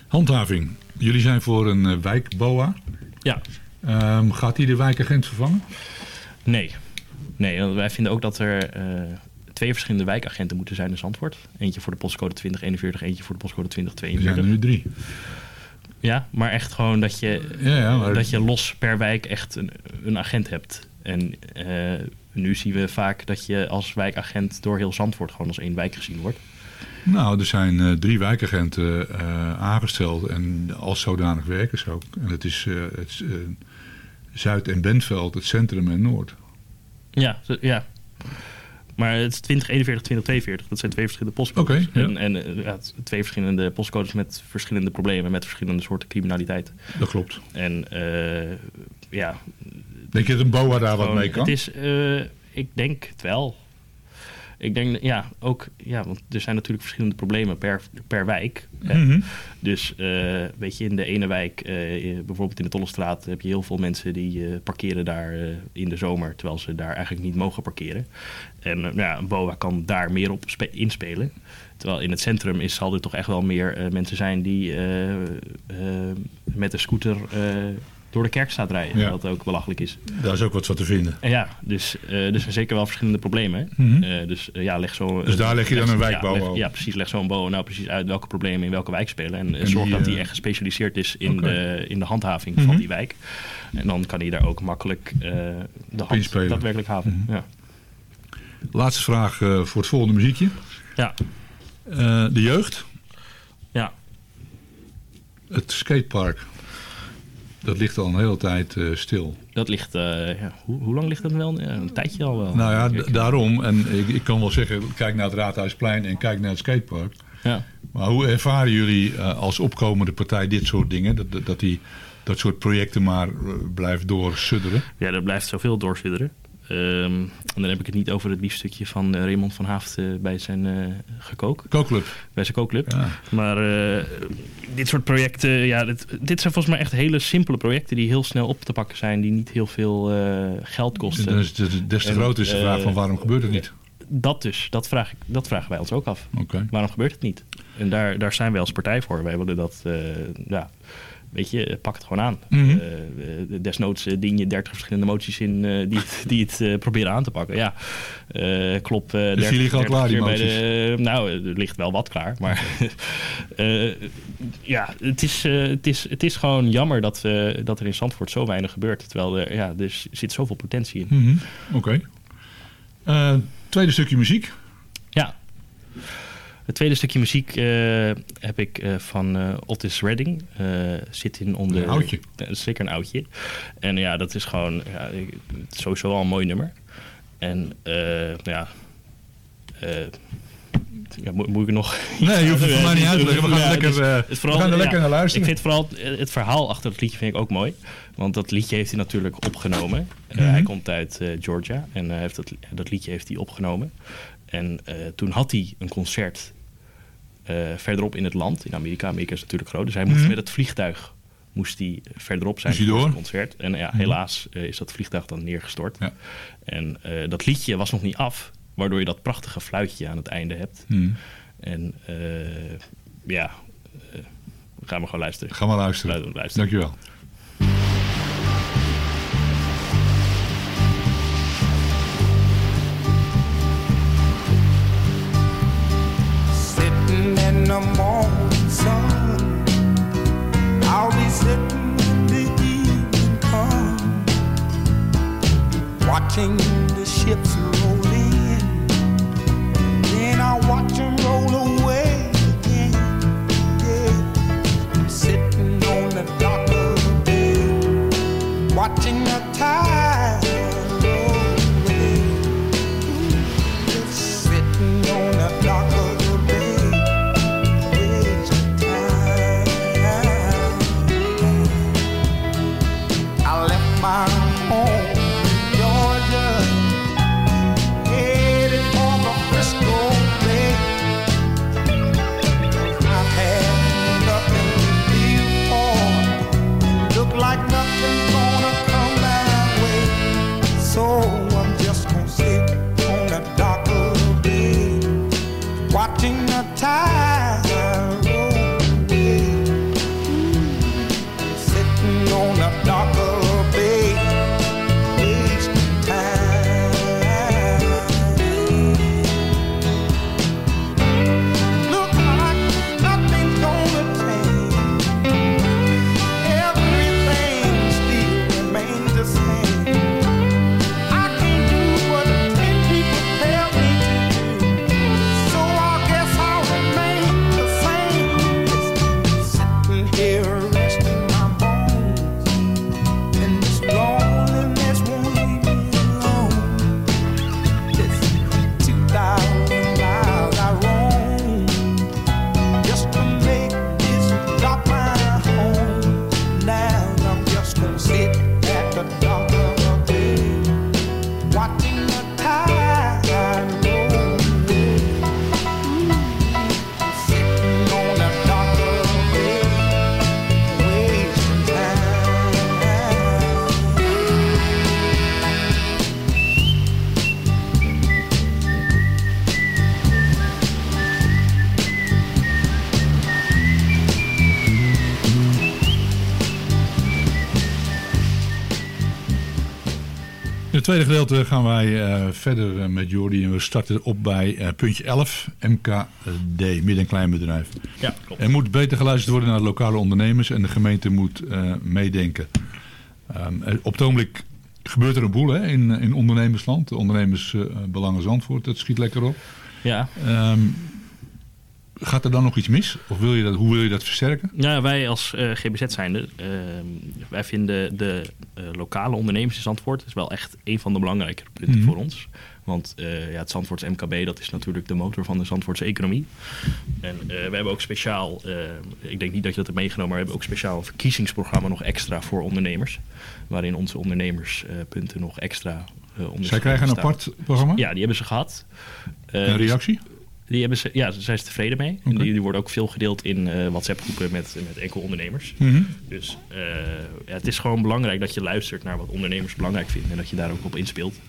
Speaker 7: Handhaving. Jullie zijn voor een eh, wijk BOA.
Speaker 8: Ja,
Speaker 7: Ehm, gaat die de wijkagent vervangen?
Speaker 8: nee. Nee, wij vinden ook dat er eh, twee verschillende wijkagenten moeten zijn in Zandvoort. Eentje voor de postcode 2041, eentje voor de postcode
Speaker 7: Er zijn er
Speaker 8: 2042.
Speaker 7: nu drie.
Speaker 8: Ja, maar echt gewoon dat je,
Speaker 7: Ja, ja, maar-
Speaker 8: dat je los per wijk echt een, een agent hebt. En nu zien we vaak dat je als wijkagent door heel Zandvoort gewoon als één wijk gezien wordt.
Speaker 7: Nou, er zijn eh, drie wijkagenten eh, aangesteld en als zodanig werken ze ook. En dat is, het, is, eh, Zuid- en Bentveld, het centrum en Noord.
Speaker 8: Ja, ja. Maar het is 2041, 2042. Dat zijn twee verschillende postcodes.
Speaker 7: Ja.
Speaker 8: En, en ja, twee verschillende postcodes met verschillende problemen, met verschillende soorten criminaliteit.
Speaker 7: Dat klopt.
Speaker 8: En ja,
Speaker 7: Denk je dat een BOA daar wat mee kan?
Speaker 8: Het is, eh, ik denk het wel. Ik denk, ja, ook, ja, want er zijn natuurlijk verschillende problemen per, per wijk. hè.
Speaker 7: Mhm.
Speaker 8: Dus eh, weet je, in de ene wijk, eh, bijvoorbeeld in de Tollestraat, heb je heel veel mensen die parkeren daar in de zomer, terwijl ze daar eigenlijk niet mogen parkeren. En ja, een BOA kan daar meer op spe- inspelen. Terwijl in het centrum is, zal er toch echt wel meer mensen zijn die met een scooter door de kerkstraat rijden.
Speaker 7: Ja.
Speaker 8: Wat ook belachelijk is.
Speaker 7: Daar is ook wat van te vinden.
Speaker 8: En ja, dus, eh, dus er zijn zeker wel verschillende problemen.
Speaker 7: Mhm.
Speaker 8: Eh, dus eh, ja, leg zo.
Speaker 7: Dus daar leg je dan een
Speaker 8: ja,
Speaker 7: wijkbouw
Speaker 8: leg-
Speaker 7: op.
Speaker 8: Ja, precies. Leg zo'n BOA nou precies uit welke problemen in welke wijk spelen. En,
Speaker 7: En
Speaker 8: zorg
Speaker 7: die,
Speaker 8: dat die echt gespecialiseerd is in, de, in de handhaving
Speaker 7: Mhm.
Speaker 8: van die wijk. En dan kan hij daar ook makkelijk de hand
Speaker 7: Inspelen.
Speaker 8: daadwerkelijk haven.
Speaker 7: Mhm.
Speaker 8: Ja.
Speaker 7: Laatste vraag voor het volgende muziekje.
Speaker 8: Ja.
Speaker 7: De jeugd.
Speaker 8: Ja.
Speaker 7: Het skatepark. Dat ligt al een hele tijd eh, stil.
Speaker 8: Dat ligt, eh, ja, hoe, hoe lang ligt dat wel? Ja, een tijdje al wel.
Speaker 7: Nou ja, daarom. En ik, ik kan wel zeggen, kijk naar het Raadhuisplein en kijk naar het skatepark.
Speaker 8: Ja.
Speaker 7: Maar hoe ervaren jullie eh, als opkomende partij dit soort dingen? Dat, dat, dat die dat soort projecten maar blijft doorsudderen?
Speaker 8: Ja, er blijft zoveel doorsudderen. Ehm, en dan heb ik het niet over het biefstukje van eh, Raymond van Haafd eh, bij zijn eh gekook.
Speaker 7: Kookclub.
Speaker 8: Bij zijn kookclub.
Speaker 7: Ja.
Speaker 8: Maar dit soort projecten, ja, dit, dit zijn volgens mij echt hele simpele projecten die heel snel op te pakken zijn, die niet heel veel geld kosten.
Speaker 7: Dus, dus des te
Speaker 8: En,
Speaker 7: groter is de vraag van waarom gebeurt het niet?
Speaker 8: Dat dus, dat, vraag ik, dat vragen wij ons ook af. Waarom gebeurt het niet? En daar, daar zijn wij als partij voor. Wij willen dat, ja, weet je, pak het gewoon aan. Eh, eh, desnoods eh, dien je 30 verschillende moties in die, het- die het proberen aan te pakken. Ja, klop. 30,
Speaker 7: Dus die liggen al
Speaker 8: 30
Speaker 7: klaar, die
Speaker 8: bij
Speaker 7: moties?
Speaker 8: de- nou, er ligt wel wat klaar. Maar ja, het is, het, is, het is gewoon jammer dat, dat er in Zandvoort zo weinig gebeurt. Terwijl er, ja, er zit zoveel potentie in.
Speaker 7: Mhm. Oké. Tweede stukje muziek.
Speaker 8: Ja. Het tweede stukje muziek eh, heb ik eh, van eh, Otis Redding. zit in onder...
Speaker 7: Een oudje.
Speaker 8: Zeker een oudje. En ja, dat is gewoon ja, sowieso al een mooi nummer. En ja... ja, moet, moet ik nog...
Speaker 7: Nee, je hoeft het voor mij niet uit te leggen. We gaan
Speaker 8: Ja,
Speaker 7: lekker,
Speaker 8: dus
Speaker 7: we gaan er lekker naar luisteren.
Speaker 8: Ik vind vooral het, het verhaal achter het liedje vind ik ook mooi. Want dat liedje heeft hij natuurlijk opgenomen. Eh,
Speaker 7: Mhm.
Speaker 8: Hij komt uit Georgia en hij heeft dat, dat liedje heeft hij opgenomen. En eh, toen had hij een concert eh, verderop in het land. In Amerika. Amerika is natuurlijk groot. Dus hij moest
Speaker 7: Mhm.
Speaker 8: met het vliegtuig moest hij verderop zijn voor
Speaker 7: door?
Speaker 8: het concert. En ja,
Speaker 7: Mhm.
Speaker 8: helaas eh, is dat vliegtuig dan neergestort.
Speaker 7: Ja.
Speaker 8: En eh, dat liedje was nog niet af. Waardoor je dat prachtige fluitje aan het einde hebt.
Speaker 7: Hmm.
Speaker 8: En eh, ja, eh, gaan we gewoon luisteren.
Speaker 7: Ga maar luisteren.
Speaker 8: Luisteren, luisteren.
Speaker 7: Dankjewel.
Speaker 9: Morning sun. I'll be sitting when the evening come, watching the ships roll in. Then I'll roll away again. Yeah. I'm sitting on the dock of the bay, watching the tide
Speaker 7: tweede gedeelte gaan wij eh, verder eh, met Jordi en we starten op bij eh, puntje 11, MKD, midden- en kleinbedrijf.
Speaker 8: Ja, klopt.
Speaker 7: Er moet beter geluisterd worden naar de lokale ondernemers en de gemeente moet meedenken. Ehm, op het ogenblik gebeurt er een boel hè, in, in ondernemersland. De ondernemersbelangen Zandvoort, dat schiet lekker op.
Speaker 8: Ja,
Speaker 7: Ehm, gaat er dan nog iets mis? Of wil je dat, hoe wil je dat versterken?
Speaker 8: Ja, wij als eh, GBZ zijnde, eh, wij vinden de eh, lokale ondernemers in Zandvoort is wel echt een van de belangrijkere punten
Speaker 7: Mhm.
Speaker 8: voor ons. Want eh, ja, het Zandvoorts MKB, dat is natuurlijk de motor van de Zandvoortse economie. En we hebben ook speciaal, eh, ik denk niet dat je dat hebt meegenomen, maar we hebben ook speciaal een verkiezingsprogramma nog extra voor ondernemers. Waarin onze ondernemerspunten nog extra ondersteunen
Speaker 7: Zij krijgen een apart programma?
Speaker 8: Ja, die hebben ze gehad. Eh,
Speaker 7: Een reactie?
Speaker 8: Die hebben ze, ja, daar zijn ze tevreden mee. En die, die worden ook veel gedeeld in eh, WhatsApp-groepen met, met enkel ondernemers.
Speaker 7: Mhm.
Speaker 8: Dus eh, ja, het is gewoon belangrijk dat je luistert naar wat ondernemers belangrijk vinden en dat je daar ook op inspeelt.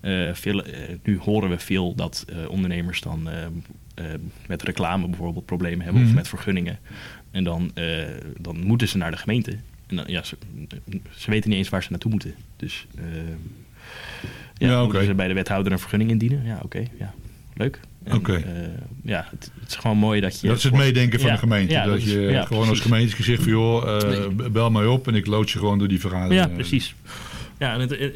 Speaker 8: Eh, veel, nu horen we veel dat ondernemers dan met reclame bijvoorbeeld problemen hebben
Speaker 7: Mhm.
Speaker 8: of met vergunningen. En dan, dan moeten ze naar de gemeente. En dan, ja, ze, ze weten niet eens waar ze naartoe moeten. Dus ja,
Speaker 7: Ja,
Speaker 8: moeten ze bij de wethouder een vergunning indienen. Ja, oké. ja, leuk.
Speaker 7: Oké.
Speaker 8: eh, ja, het, het is gewoon mooi dat je...
Speaker 7: Dat is het
Speaker 8: voor-
Speaker 7: meegedenken van
Speaker 8: Ja,
Speaker 7: de gemeente.
Speaker 8: ja,
Speaker 7: dat
Speaker 8: is-
Speaker 7: je gewoon als
Speaker 8: precies.
Speaker 7: gemeente zegt van joh, eh, bel mij op en ik lood je gewoon door die vergadering.
Speaker 8: Ja, precies. Ja, en het, eh,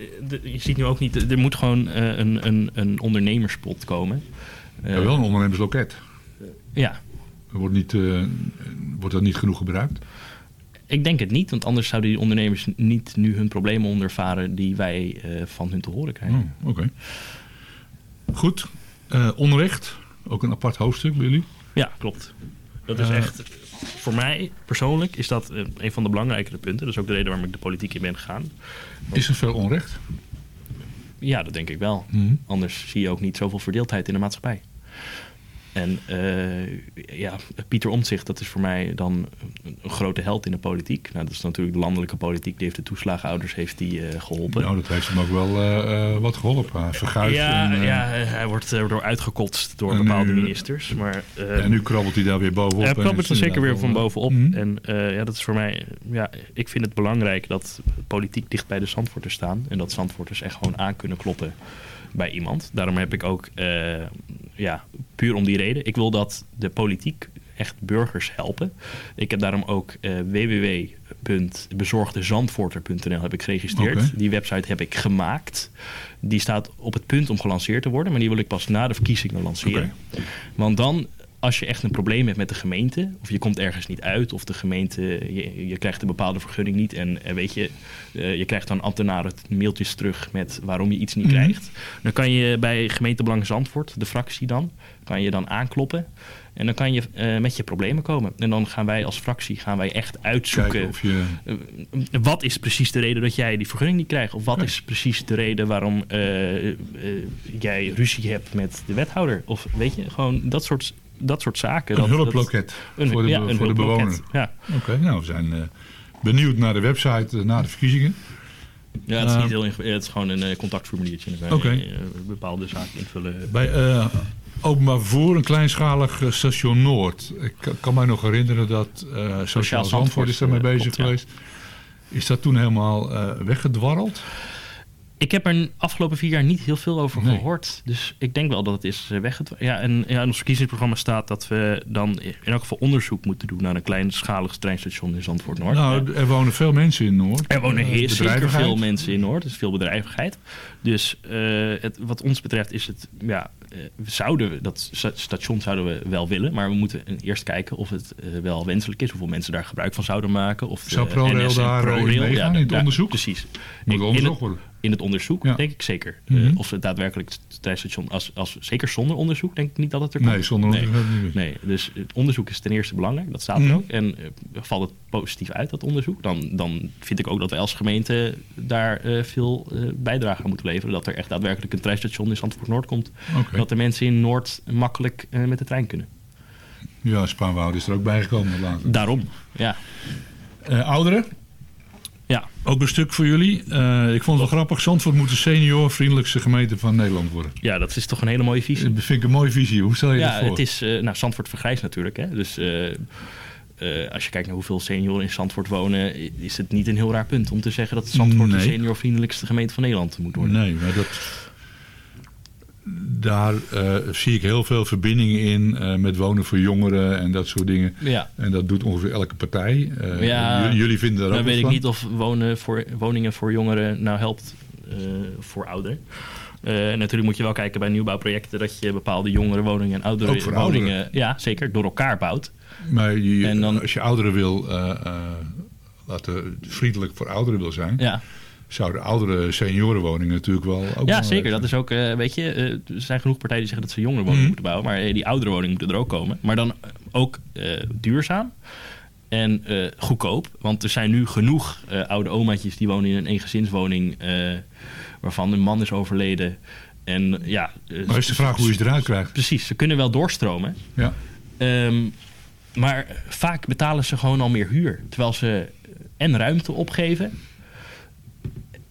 Speaker 8: je ziet nu ook niet... Er moet gewoon eh, een, een, een ondernemerspot komen. Eh,
Speaker 7: Ja, wel een ondernemersloket.
Speaker 8: Ja,
Speaker 7: Wordt, niet, eh, wordt dat niet genoeg gebruikt?
Speaker 8: ik denk het niet, want anders zouden die ondernemers niet nu hun problemen ondervaren die wij eh, van hun te horen krijgen.
Speaker 7: Oh, Oké. Goed. Eh, onrecht. Ook een apart hoofdstuk bij jullie.
Speaker 8: Ja, klopt. Dat is
Speaker 7: Eh,
Speaker 8: echt, voor mij persoonlijk is dat eh, een van de belangrijkere punten. Dat is ook de reden waarom ik de politiek in ben gegaan.
Speaker 7: Is er veel onrecht?
Speaker 8: Ja, dat denk ik wel.
Speaker 7: Mhm.
Speaker 8: Anders zie je ook niet zoveel verdeeldheid in de maatschappij. En eh, ja, Pieter Omtzigt, dat is voor mij dan een, grote held in de politiek. Nou, dat is natuurlijk de landelijke politiek. Die heeft de toeslagenouders heeft die, eh, geholpen.
Speaker 7: Nou, dat heeft hem ook wel eh, wat geholpen. Hij verguisd
Speaker 8: ja,
Speaker 7: en,
Speaker 8: ja, hij wordt er door uitgekotst door bepaalde
Speaker 7: nu-
Speaker 8: ministers. Maar, eh,
Speaker 7: en nu krabbelt hij daar weer bovenop.
Speaker 8: Hij krabbelt er zeker weer van bovenop.
Speaker 7: Mhm.
Speaker 8: En eh, ja, dat is voor mij... Ja, ik vind het belangrijk dat politiek dicht bij de Zandvoorters staan. En dat Zandvoorters echt gewoon aan kunnen kloppen bij iemand. Daarom heb ik ook... eh, ja, puur om die reden. Ik wil dat de politiek echt burgers helpen. Ik heb daarom ook eh www.bezorgdezandvoorter.nl heb ik geregistreerd. Die website heb ik gemaakt. Die staat op het punt om gelanceerd te worden. Maar die wil ik pas na de verkiezingen lanceren. Want dan, als je echt een probleem hebt met de gemeente, of je komt ergens niet uit, of de gemeente, je, je krijgt een bepaalde vergunning niet en eh, weet je, eh, je krijgt dan ambtenaren mailtjes terug met waarom je iets niet
Speaker 7: Mhm.
Speaker 8: krijgt. Dan kan je bij gemeentebelang Zandvoort, de fractie dan, kan je dan aankloppen. En dan kan je eh, met je problemen komen. En dan gaan wij als fractie gaan wij echt uitzoeken.
Speaker 7: Kijken of je...
Speaker 8: Wat is precies de reden dat jij die vergunning niet krijgt? Of wat is precies de reden waarom jij ruzie hebt met de wethouder? Of weet je, gewoon dat soort, dat soort zaken.
Speaker 7: Een
Speaker 8: dat,
Speaker 7: hulploket
Speaker 8: dat- een-
Speaker 7: voor de,
Speaker 8: ja,
Speaker 7: be-
Speaker 8: een
Speaker 7: voor de
Speaker 8: hulploket,
Speaker 7: bewoner.
Speaker 8: Ja.
Speaker 7: Oké, nou, we zijn eh, benieuwd naar de website eh, na de verkiezingen.
Speaker 8: ja, het is
Speaker 7: Eh,
Speaker 8: niet heel ingewikkeld. Het is gewoon een eh, contactformuliertje.
Speaker 7: Oké.
Speaker 8: eh, bepaalde zaken invullen.
Speaker 7: Bij eh, openbaar vervoer, een kleinschalig eh, station Noord. Ik kan- kan mij nog herinneren dat eh Sociaal Zandvoort is daarmee
Speaker 8: eh,
Speaker 7: bezig
Speaker 8: klopt, ja.
Speaker 7: geweest. Is dat toen helemaal eh, weggedwarreld?
Speaker 8: Ik heb er de afgelopen vier jaar niet heel veel over
Speaker 7: Nee.
Speaker 8: gehoord. Dus ik denk wel dat het is weggedwongen. Ja, en ja, in ons verkiezingsprogramma staat dat we dan in elk geval onderzoek moeten doen naar een kleinschalig treinstation in Zandvoort Noord.
Speaker 7: Nou, er wonen veel mensen in Noord.
Speaker 8: Er wonen
Speaker 7: Eh,
Speaker 8: heel zeker veel mensen in Noord, dus veel bedrijvigheid. Dus eh, het, wat ons betreft is het, ja, eh, we zouden dat sta- station zouden we wel willen, maar we moeten eerst kijken of het eh, wel wenselijk is, hoeveel mensen daar gebruik van zouden maken. Of
Speaker 7: Zou ProRail daar, eh, het
Speaker 8: ja,
Speaker 7: onderzoek?
Speaker 8: Precies.
Speaker 7: Moet onderzocht worden.
Speaker 8: In het onderzoek
Speaker 7: Ja.
Speaker 8: denk ik zeker. Eh,
Speaker 7: Mhm.
Speaker 8: of het daadwerkelijk treinstation, als, als, zeker zonder onderzoek denk ik niet dat het er komt.
Speaker 7: Nee, zonder onderzoek niet
Speaker 8: Nee, dus het onderzoek is ten eerste belangrijk, dat staat er
Speaker 7: Mhm.
Speaker 8: ook. En eh, valt het positief uit, dat onderzoek, dan, dan vind ik ook dat wij als gemeente daar eh, veel bijdrage aan moeten leveren. Dat er echt daadwerkelijk een treinstation in Zandvoort Noord komt.
Speaker 7: Oké.
Speaker 8: Dat de mensen in Noord makkelijk met de trein kunnen.
Speaker 7: Ja, Spaanwoud is er ook bijgekomen later.
Speaker 8: Daarom, ja.
Speaker 7: Ouderen?
Speaker 8: Ja.
Speaker 7: Ook een stuk voor jullie. Eh, ik vond het wel grappig. Zandvoort moet de senior vriendelijkste gemeente van Nederland worden.
Speaker 8: Ja, dat is toch een hele mooie visie.
Speaker 7: Dat vind ik een mooie visie. Hoe stel je
Speaker 8: ja,
Speaker 7: dat voor?
Speaker 8: het is, eh, nou, Zandvoort vergrijst natuurlijk. Hè? Dus eh, als je kijkt naar hoeveel senioren in Zandvoort wonen, is het niet een heel raar punt om te zeggen dat Zandvoort de
Speaker 7: Nee.
Speaker 8: seniorvriendelijkste gemeente van Nederland moet worden.
Speaker 7: Nee, maar dat, daar eh, zie ik heel veel verbindingen in eh, met wonen voor jongeren en dat soort dingen.
Speaker 8: Ja.
Speaker 7: En dat doet ongeveer elke partij.
Speaker 8: Ja,
Speaker 7: j- jullie vinden daar ook
Speaker 8: Dan weet ik
Speaker 7: van?
Speaker 8: niet of wonen voor, woningen voor jongeren nou helpt voor ouderen. Natuurlijk moet je wel kijken bij nieuwbouwprojecten dat je bepaalde jongere en oudere
Speaker 7: Ook voor
Speaker 8: woningen,
Speaker 7: ouderen?
Speaker 8: ja zeker, door elkaar bouwt.
Speaker 7: Maar je,
Speaker 8: En dan-
Speaker 7: als je ouderen wil laten vriendelijk voor ouderen wil zijn,
Speaker 8: Ja,
Speaker 7: zouden oudere seniorenwoningen natuurlijk wel ook
Speaker 8: ja zeker. Dat is ook, eh, weet je, eh, er zijn genoeg partijen die zeggen dat ze jongere woningen
Speaker 7: Mhm.
Speaker 8: moeten bouwen, maar eh, die oudere woningen moeten er ook komen. Maar dan ook duurzaam. En goedkoop. Want er zijn nu genoeg oude omaatjes die wonen in een eengezinswoning. eh waarvan een man is overleden. En ja.
Speaker 7: Maar is de vraag hoe je ze eruit krijgt.
Speaker 8: Precies, ze kunnen wel doorstromen.
Speaker 7: Ja.
Speaker 8: Ehm, maar vaak betalen ze gewoon al meer huur. Terwijl ze en ruimte opgeven.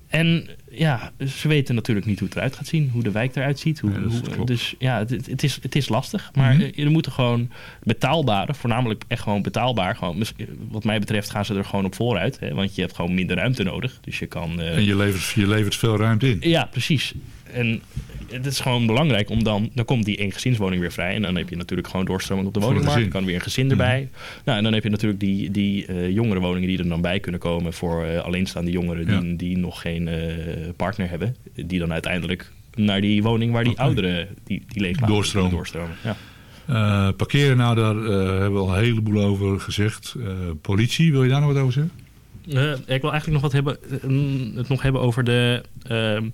Speaker 8: En ja, ze weten natuurlijk niet hoe het eruit gaat zien. Hoe de wijk eruit ziet. Hoe,
Speaker 7: Ja,
Speaker 8: dus ja, het, het is, het is lastig. Maar eh, er moeten gewoon betaalbare, voornamelijk echt gewoon betaalbaar. Gewoon, wat mij betreft gaan ze er gewoon op vooruit. Hè, want je hebt gewoon minder ruimte nodig. Dus je kan... eh,
Speaker 7: En je levert, je levert veel ruimte in.
Speaker 8: ja, precies. En het is gewoon belangrijk om dan... Dan komt die eengezinswoning weer vrij. En dan heb je natuurlijk gewoon doorstroming op de woningmarkt. Dan kan weer een gezin erbij. Nou, en dan heb je natuurlijk die, die eh, jongere woningen die er dan bij kunnen komen... voor eh, alleenstaande jongeren
Speaker 7: Ja.
Speaker 8: die, die nog geen eh, partner hebben. Die dan uiteindelijk naar die woning waar die ouderen die, die leeg
Speaker 7: Doorstromen.
Speaker 8: doorstromen. Ja.
Speaker 7: Parkeren, nou daar hebben we al een heleboel over gezegd. Politie, wil je daar nog wat over zeggen?
Speaker 8: Eh, ik wil eigenlijk nog wat hebben, eh, het nog hebben over de, ehm,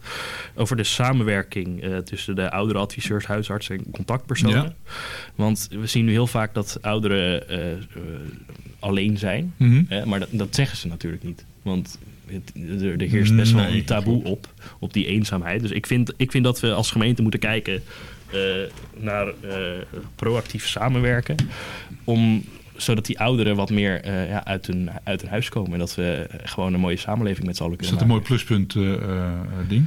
Speaker 8: over de samenwerking eh, tussen de oudere adviseurs, huisartsen en contactpersonen.
Speaker 7: Ja.
Speaker 8: Want we zien nu heel vaak dat ouderen alleen zijn.
Speaker 7: Mhm.
Speaker 8: hè, maar dat, dat zeggen ze natuurlijk niet. Want het, er, er heerst best wel een taboe op, op die eenzaamheid. Dus ik vind, ik vind dat we als gemeente moeten kijken naar proactief samenwerken. Om, zodat die ouderen wat meer eh, ja, uit, hun, uit hun huis komen. En dat we gewoon een mooie samenleving met z'n allen
Speaker 7: Is
Speaker 8: kunnen
Speaker 7: dat een mooi pluspunt eh, eh, ding?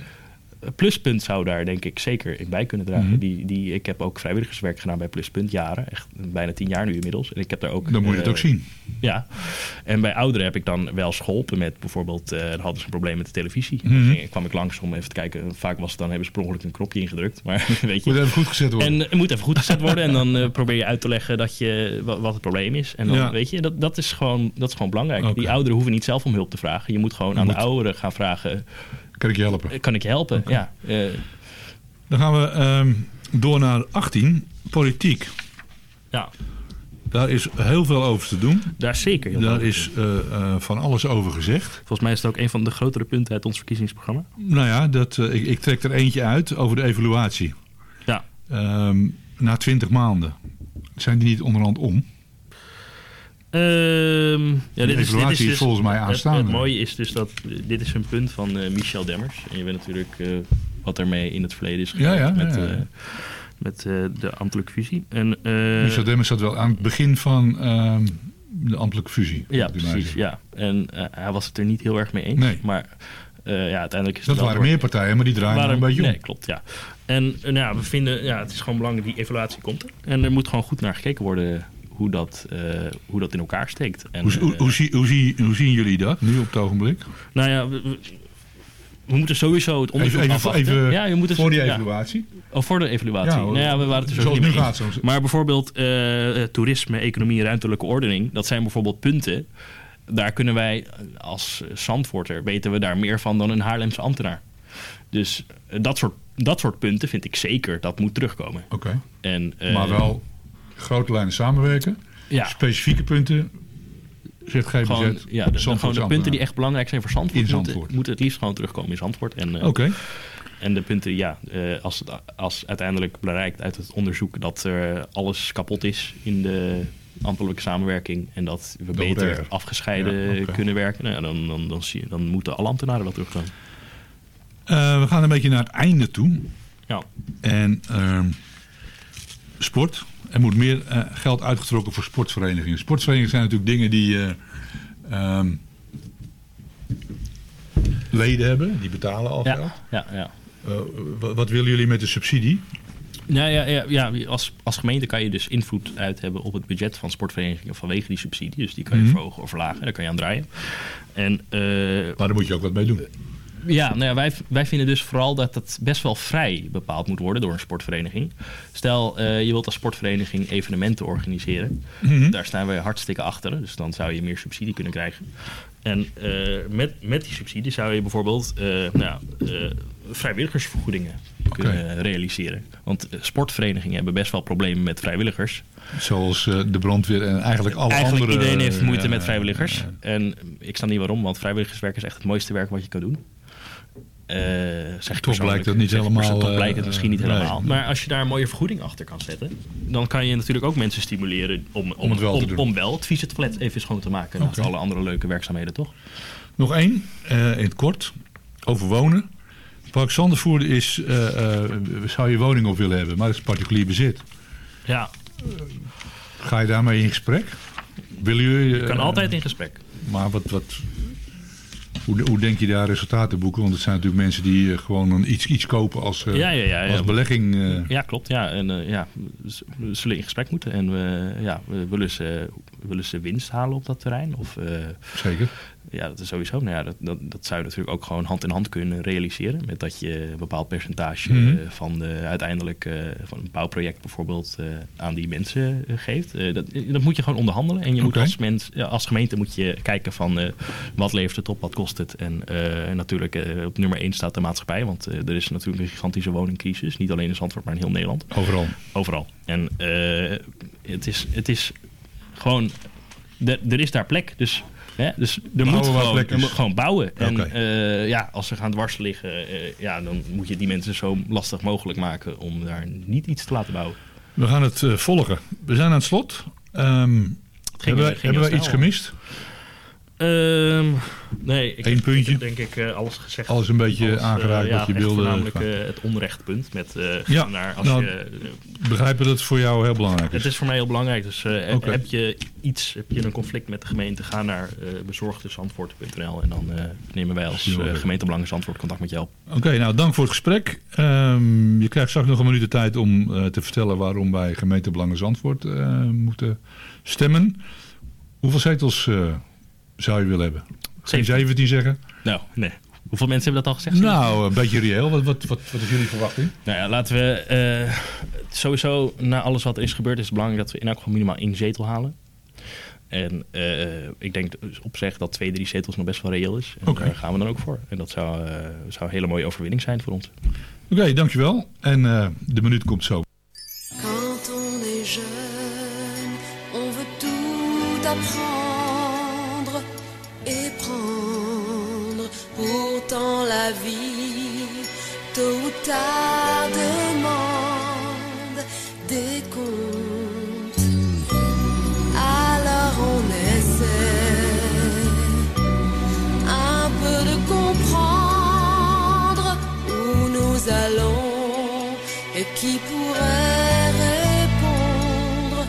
Speaker 8: Pluspunt zou daar denk ik zeker in bij kunnen dragen.
Speaker 7: Mhm.
Speaker 8: die, die, ik heb ook vrijwilligerswerk gedaan bij Pluspunt, jaren. Echt bijna tien jaar nu inmiddels. En ik heb daar ook...
Speaker 7: Dan moet je het
Speaker 8: eh,
Speaker 7: ook zien.
Speaker 8: Ja. En bij ouderen heb ik dan wel eens geholpen met bijvoorbeeld... eh dan hadden ze een probleem met de televisie.
Speaker 7: Mhm.
Speaker 8: Dan ging- kwam ik langs om even te kijken. Vaak was het dan, hebben ze per ongeluk een knopje ingedrukt. Maar weet je...
Speaker 7: Moet even goed gezet worden.
Speaker 8: En het moet even goed gezet worden. En dan eh, probeer je uit te leggen dat je, wat, wat het probleem is. En dan,
Speaker 7: Ja.
Speaker 8: weet je, dat, dat, is gewoon, dat is gewoon belangrijk. Die ouderen hoeven niet zelf om hulp te vragen. Je moet gewoon aan
Speaker 7: moet-
Speaker 8: de ouderen gaan vragen...
Speaker 7: Kan ik je helpen?
Speaker 8: Kan ik je helpen? Ja. eh,
Speaker 7: Dan gaan we ehm, door naar 18, politiek.
Speaker 8: ja,
Speaker 7: Daar is heel veel over te doen.
Speaker 8: daar zeker. heel
Speaker 7: Daar is eh, eh, van alles over gezegd.
Speaker 8: Volgens mij is het ook een van de grotere punten uit ons verkiezingsprogramma.
Speaker 7: Nou ja, dat, eh, ik, ik trek er eentje uit over de evaluatie.
Speaker 8: Ja.
Speaker 7: Ehm, na 20 maanden. Zijn die niet onderhand om?
Speaker 8: Ehm, ja, dit
Speaker 7: evaluatie is volgens mij
Speaker 8: het-
Speaker 7: aanstaande.
Speaker 8: Het, mooie is dus dat dit is een punt van eh, Michel Demmers. En je weet natuurlijk eh, wat ermee in het verleden is gebeurd
Speaker 7: ja,
Speaker 8: met,
Speaker 7: ja,
Speaker 8: eh, met de ambtelijke fusie. En,
Speaker 7: Michel Demmers zat wel aan het begin van ehm, de ambtelijke fusie.
Speaker 8: Ja, precies. Ja. En hij was het er niet heel erg mee eens.
Speaker 7: Nee.
Speaker 8: Maar eh, ja, uiteindelijk is
Speaker 7: Dat
Speaker 8: het
Speaker 7: waren
Speaker 8: door-
Speaker 7: meer partijen, maar die draaien
Speaker 8: waren-
Speaker 7: een beetje om.
Speaker 8: Nee, klopt, ja. En nou ja, we vinden, ja, het is gewoon belangrijk, die evaluatie komt er. En er moet gewoon goed naar gekeken worden hoe dat, eh, hoe dat in elkaar steekt. En,
Speaker 7: Hoe, hoe,
Speaker 8: eh,
Speaker 7: hoe, zie- hoe, zie- hoe zien jullie dat nu op het ogenblik?
Speaker 8: nou ja, we, moeten sowieso het onderzoek
Speaker 7: Even, even,
Speaker 8: afwachten.
Speaker 7: even
Speaker 8: ja, je moet het,
Speaker 7: voor die
Speaker 8: ja.
Speaker 7: evaluatie.
Speaker 8: Oh, voor de evaluatie.
Speaker 7: Ja,
Speaker 8: nou ja, we waren het er zo niet
Speaker 7: gaat,
Speaker 8: Maar bijvoorbeeld eh, toerisme, economie, ruimtelijke ordening. Dat zijn bijvoorbeeld punten. Daar kunnen wij als Zandvoorter, weten we daar meer van dan een Haarlemse ambtenaar. Dus eh, dat, soort, dat soort punten vind ik zeker dat moet terugkomen.
Speaker 7: Oké.
Speaker 8: En, eh,
Speaker 7: maar wel grote lijnen samenwerken.
Speaker 8: Ja.
Speaker 7: Specifieke punten, zegt GBZ.
Speaker 8: Gewoon, ja, de, de- gewoon de punten die echt belangrijk zijn voor Zandvoort,
Speaker 7: In Zandvoort.
Speaker 8: Moeten, het liefst gewoon terugkomen in Zandvoort. En, eh,
Speaker 7: Oké.
Speaker 8: En de punten, ja, eh, als, als uiteindelijk blijkt uit het onderzoek dat er alles kapot is in de ambtelijke samenwerking en dat we
Speaker 7: Dat
Speaker 8: beter
Speaker 7: erg.
Speaker 8: afgescheiden
Speaker 7: Ja,
Speaker 8: kunnen werken, nou, dan, dan, dan, zie je, dan moeten alle ambtenaren wel terugkomen.
Speaker 7: Eh, we gaan een beetje naar het einde toe.
Speaker 8: Ja.
Speaker 7: En ehm, sport. Er moet meer eh, geld uitgetrokken voor sportverenigingen. Sportverenigingen zijn natuurlijk dingen die eh, ehm, leden hebben. Die betalen al geld.
Speaker 8: Ja, ja, ja.
Speaker 7: Eh, wa- wat willen jullie met de subsidie?
Speaker 8: Ja, ja, ja, ja als, als gemeente kan je dus invloed uit hebben op het budget van sportverenigingen vanwege die subsidie. Dus die kan je
Speaker 7: Mhm.
Speaker 8: verhogen of verlagen. Daar kan je aan draaien. En,
Speaker 7: Maar daar moet je ook wat mee doen.
Speaker 8: Ja, nou ja, wij, wij vinden dus vooral dat het best wel vrij bepaald moet worden door een sportvereniging. Stel, eh, je wilt als sportvereniging evenementen organiseren.
Speaker 7: Mhm.
Speaker 8: Daar staan wij hartstikke achter. Dus dan zou je meer subsidie kunnen krijgen. En eh, met, met die subsidie zou je bijvoorbeeld eh, nou, vrijwilligersvergoedingen kunnen realiseren. Want sportverenigingen hebben best wel problemen met vrijwilligers.
Speaker 7: Zoals de brandweer en eigenlijk alle
Speaker 8: Eigenlijk
Speaker 7: andere...
Speaker 8: iedereen heeft moeite met vrijwilligers. En ik snap niet waarom, want vrijwilligerswerk is echt het mooiste werk wat je kan doen. Eh, zeg ik
Speaker 7: Toch blijkt dat niet
Speaker 8: Zeg
Speaker 7: helemaal,
Speaker 8: Toch
Speaker 7: eh,
Speaker 8: blijkt het misschien niet
Speaker 7: nee.
Speaker 8: helemaal. Maar als je daar een mooie vergoeding achter kan zetten, dan kan je natuurlijk ook mensen stimuleren om, om,
Speaker 7: het wel te doen.
Speaker 8: om wel het vieze toilet even schoon te maken. Naast
Speaker 7: Oké.
Speaker 8: alle andere leuke werkzaamheden, toch?
Speaker 7: Nog één, eh, in het kort, over wonen. Park Zandervoerde is, eh, eh, zou je woning op willen hebben, maar het is particulier bezit.
Speaker 8: Ja,
Speaker 7: Ga je daarmee in gesprek? Willen jullie...
Speaker 8: je kan altijd in gesprek.
Speaker 7: Maar wat, wat, hoe, hoe denk je daar resultaten te boeken? Want het zijn natuurlijk mensen die eh, gewoon een iets, iets kopen als, eh,
Speaker 8: Ja, ja, ja, ja.
Speaker 7: als belegging. eh.
Speaker 8: Ja, klopt. Ja. En ja, we zullen in gesprek moeten. En we, ja, we willen, ze, willen ze winst halen op dat terrein. Of,
Speaker 7: Zeker.
Speaker 8: Ja, dat is sowieso. Nou ja, dat, dat, dat zou je natuurlijk ook gewoon hand in hand kunnen realiseren. Met dat je een bepaald percentage
Speaker 7: Mhm.
Speaker 8: eh, van de, uiteindelijk eh, van een bouwproject bijvoorbeeld eh, aan die mensen geeft. Dat, dat moet je gewoon onderhandelen. En je moet als, mens, als gemeente moet je kijken van wat levert het op, wat kost het. En natuurlijk op nummer 1 staat de maatschappij. Want er is natuurlijk een gigantische woningcrisis. Niet alleen in Zandvoort, maar in heel Nederland.
Speaker 7: Overal.
Speaker 8: Overal. En het, is, het is gewoon... Er is daar plek, dus... Hè, dus er moet gewoon, er moet gewoon bouwen. En eh, ja, als ze gaan dwars liggen, eh, ja, dan moet je die mensen zo lastig mogelijk maken om daar niet iets te laten bouwen.
Speaker 7: We gaan het eh, volgen. We zijn aan het slot. Ehm, hebben
Speaker 8: ging
Speaker 7: wij iets gemist?
Speaker 8: Ehm, nee, ik
Speaker 7: Eén
Speaker 8: heb,
Speaker 7: puntje?
Speaker 8: ik heb denk ik eh, alles gezegd.
Speaker 7: Alles een beetje
Speaker 8: Alles, eh,
Speaker 7: aangeraakt wat je wilde.
Speaker 8: Voornamelijk eh, het onrechtpunt. Met,
Speaker 7: Ja,
Speaker 8: naar als
Speaker 7: nou,
Speaker 8: je,
Speaker 7: Begrijpen dat het voor jou heel belangrijk is.
Speaker 8: Het is voor mij heel belangrijk. Dus heb je iets, heb je een conflict met de gemeente, ga naar bezorgdezandvoort.nl en dan nemen wij als uh, contact met jou op.
Speaker 7: Oké, okay, nou dank voor het gesprek. Um, je krijgt straks nog een minuut de tijd om te vertellen waarom wij gemeente Belangen Zandvoort uh, moeten stemmen. Hoeveel zetels zou je willen hebben? Geen 17 zeggen?
Speaker 8: Nou, nee. Hoeveel mensen hebben dat al gezegd?
Speaker 7: Nou, een beetje reëel. Wat, wat, wat, wat is jullie verwachting?
Speaker 8: Nou ja, laten we... Uh, sowieso, na alles wat er is gebeurd, is het belangrijk dat we in elk geval minimaal één zetel halen. En uh, ik denk op zich dat twee, drie zetels nog best wel reëel is. En
Speaker 7: okay.
Speaker 8: daar gaan we dan ook voor. En dat zou, uh, zou een hele mooie overwinning zijn voor ons.
Speaker 7: Oké, okay, dankjewel. En de minuut komt zo.
Speaker 10: Vie, tôt ou tard, demande des comptes. Alors on essaie un peu de comprendre où nous allons et qui pourrait répondre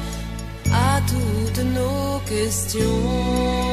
Speaker 10: à toutes nos questions.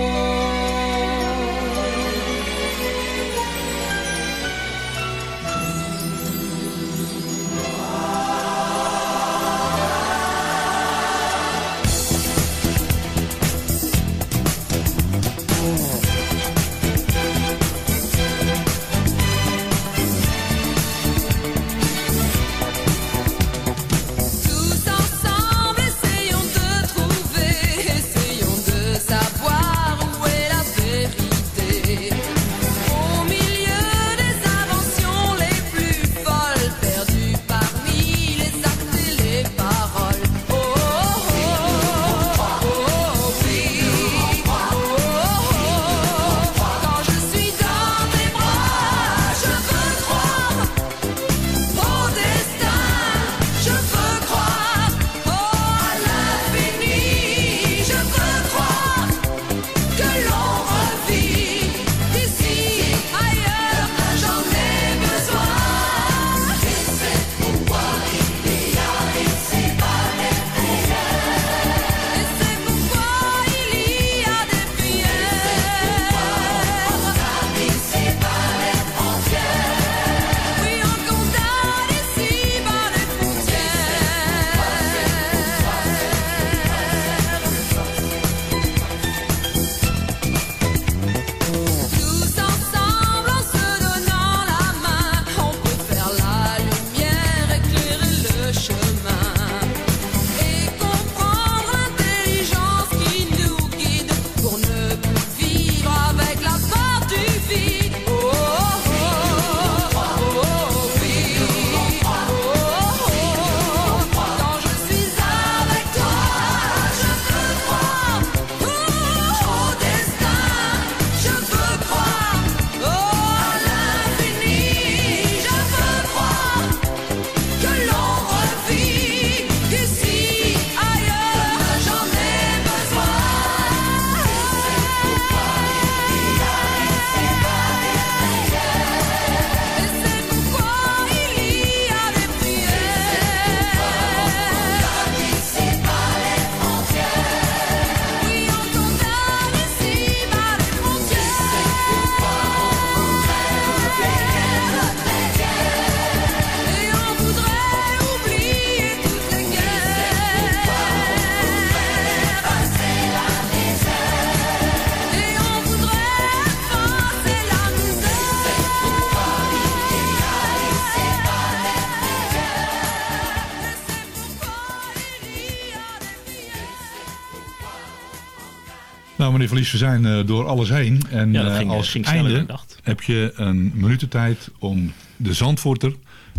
Speaker 7: Nou, meneer Verlies, we zijn eh, door alles heen. En
Speaker 8: Ja,
Speaker 7: eh,
Speaker 8: ging, eh,
Speaker 7: als
Speaker 8: ging
Speaker 7: einde
Speaker 8: dacht.
Speaker 7: heb je een minutentijd om de Zandvoorter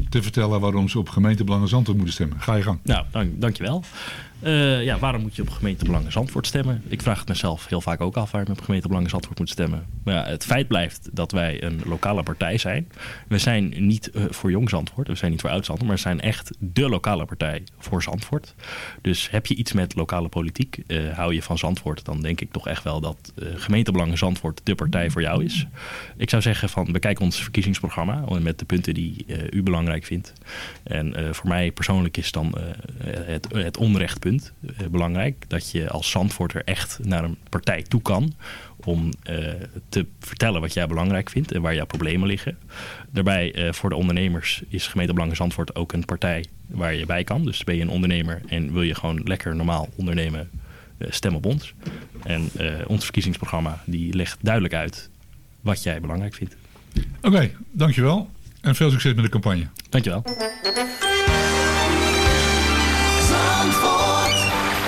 Speaker 7: te vertellen waarom ze op gemeentebelangen Zandvoort moeten stemmen. Ga je gang.
Speaker 8: Nou, dank, dankjewel. Eh ja, waarom moet je op gemeentebelangen Zandvoort stemmen? Ik vraag het mezelf heel vaak ook af waarom je op gemeentebelangen Zandvoort moet stemmen. Maar ja, het feit blijft dat wij een lokale partij zijn. We zijn niet eh, voor jong Zandvoort, we zijn niet voor oud Zandvoort, maar we zijn echt de lokale partij voor Zandvoort. Dus heb je iets met lokale politiek, eh, hou je van Zandvoort, dan denk ik toch echt wel dat gemeentebelangen Zandvoort de partij voor jou is. Ik zou zeggen van bekijk ons verkiezingsprogramma met de punten die u belangrijk vindt. En voor mij persoonlijk is dan het, het onrechtpunt eh, belangrijk. Dat je als Zandvoorter echt naar een partij toe kan om eh, te vertellen wat jij belangrijk vindt en waar jouw problemen liggen. Daarbij eh, voor de ondernemers is gemeente Belangen Zandvoort ook een partij waar je bij kan. Dus ben je een ondernemer en wil je gewoon lekker normaal ondernemen, stem op ons. En ons verkiezingsprogramma die legt duidelijk uit wat jij belangrijk vindt.
Speaker 7: Oké, dankjewel. En veel succes met de campagne.
Speaker 8: Dankjewel.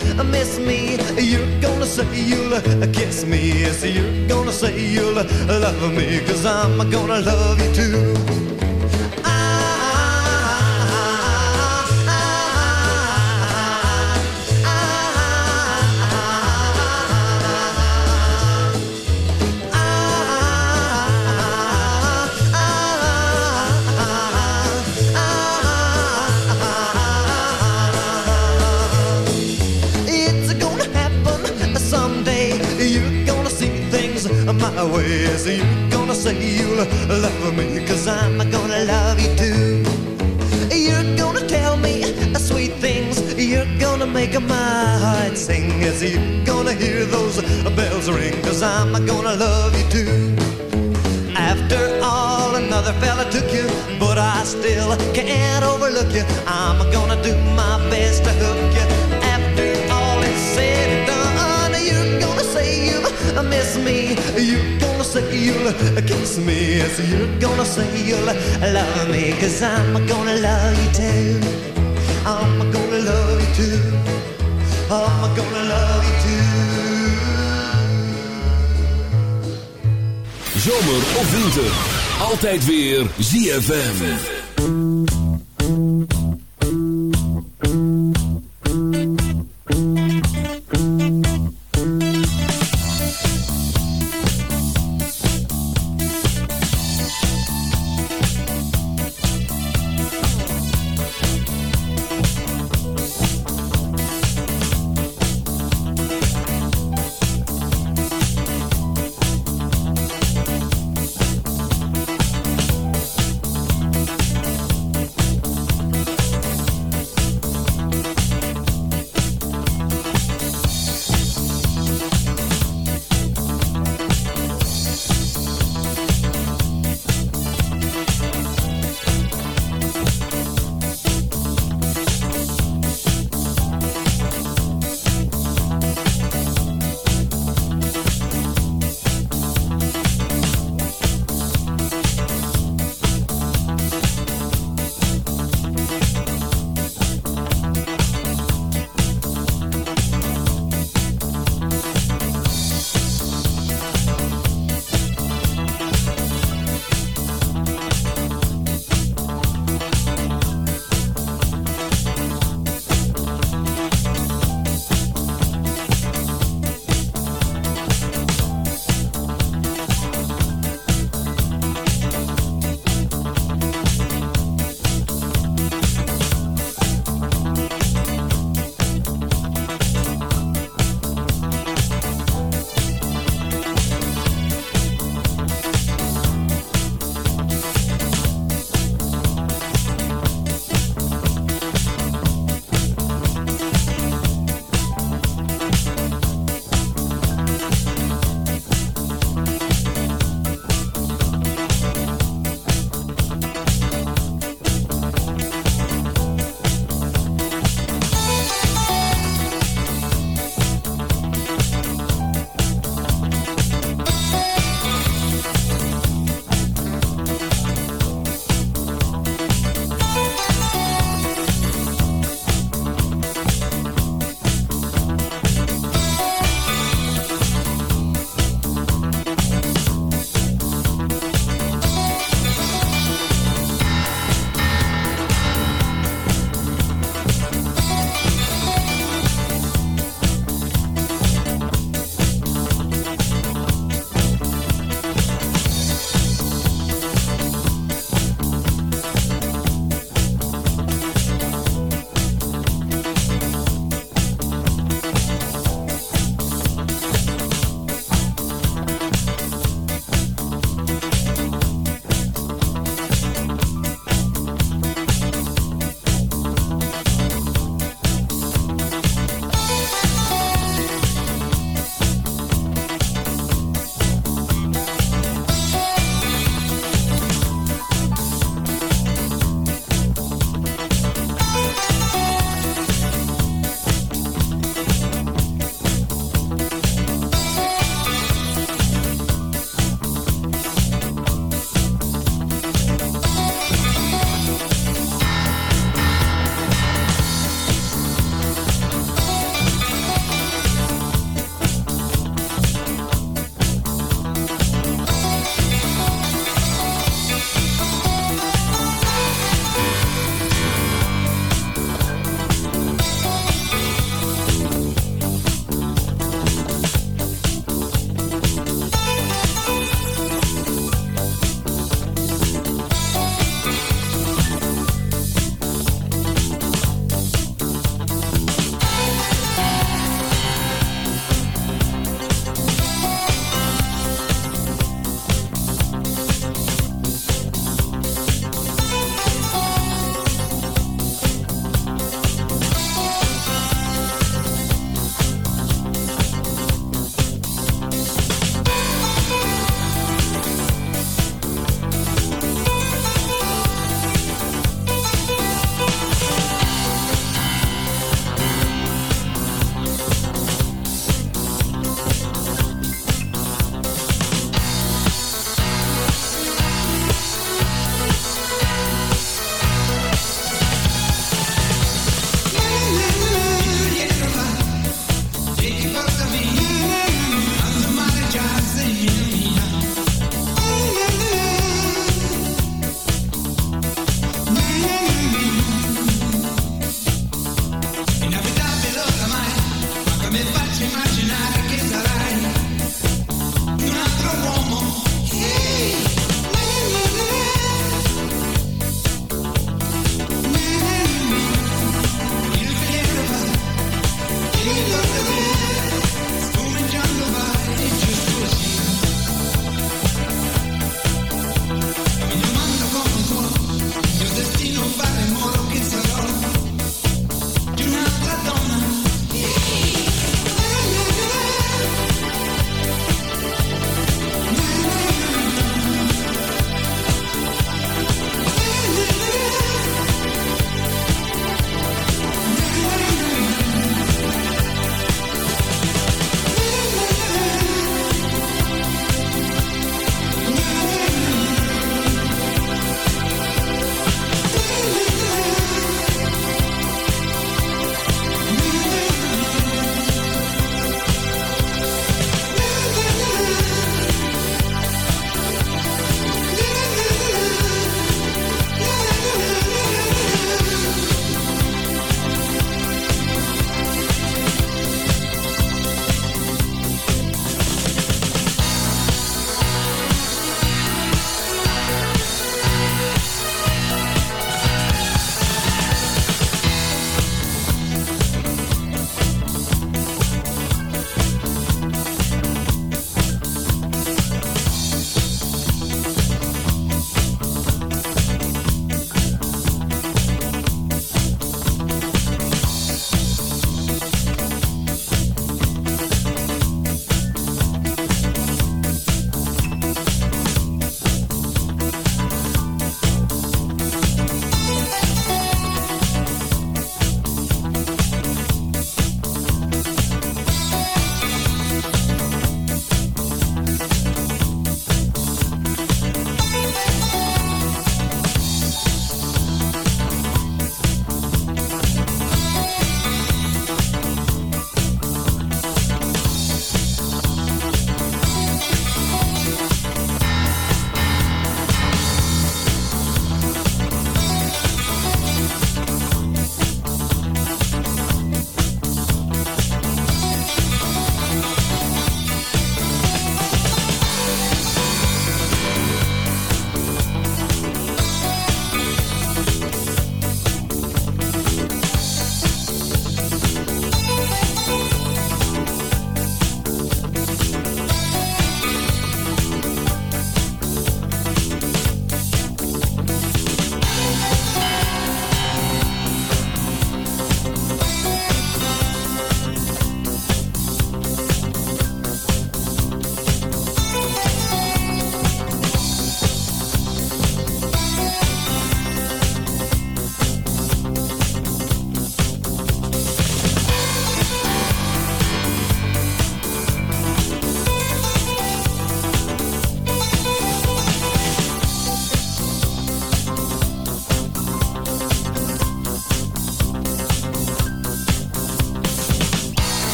Speaker 11: you've me. You're gonna say you'll uh, kiss me. Yes, you're gonna say you'll uh, love me, cause I'm gonna love you too. You're gonna say you'll love me, cause I'm gonna love you too. You're gonna tell me sweet things. You're gonna make my heart sing. As you're gonna hear those bells ring, cause I'm gonna love you too. After all, another fella took you, but I still can't overlook you. I'm gonna do my best to hook you. Missed me. You're gonna say you'll kiss me. Yes, you're gonna say you'll love me, cause I'm gonna love you too. I'm gonna love you too. I'm gonna love you too.
Speaker 4: Zomer of winter. Altijd weer ZFM.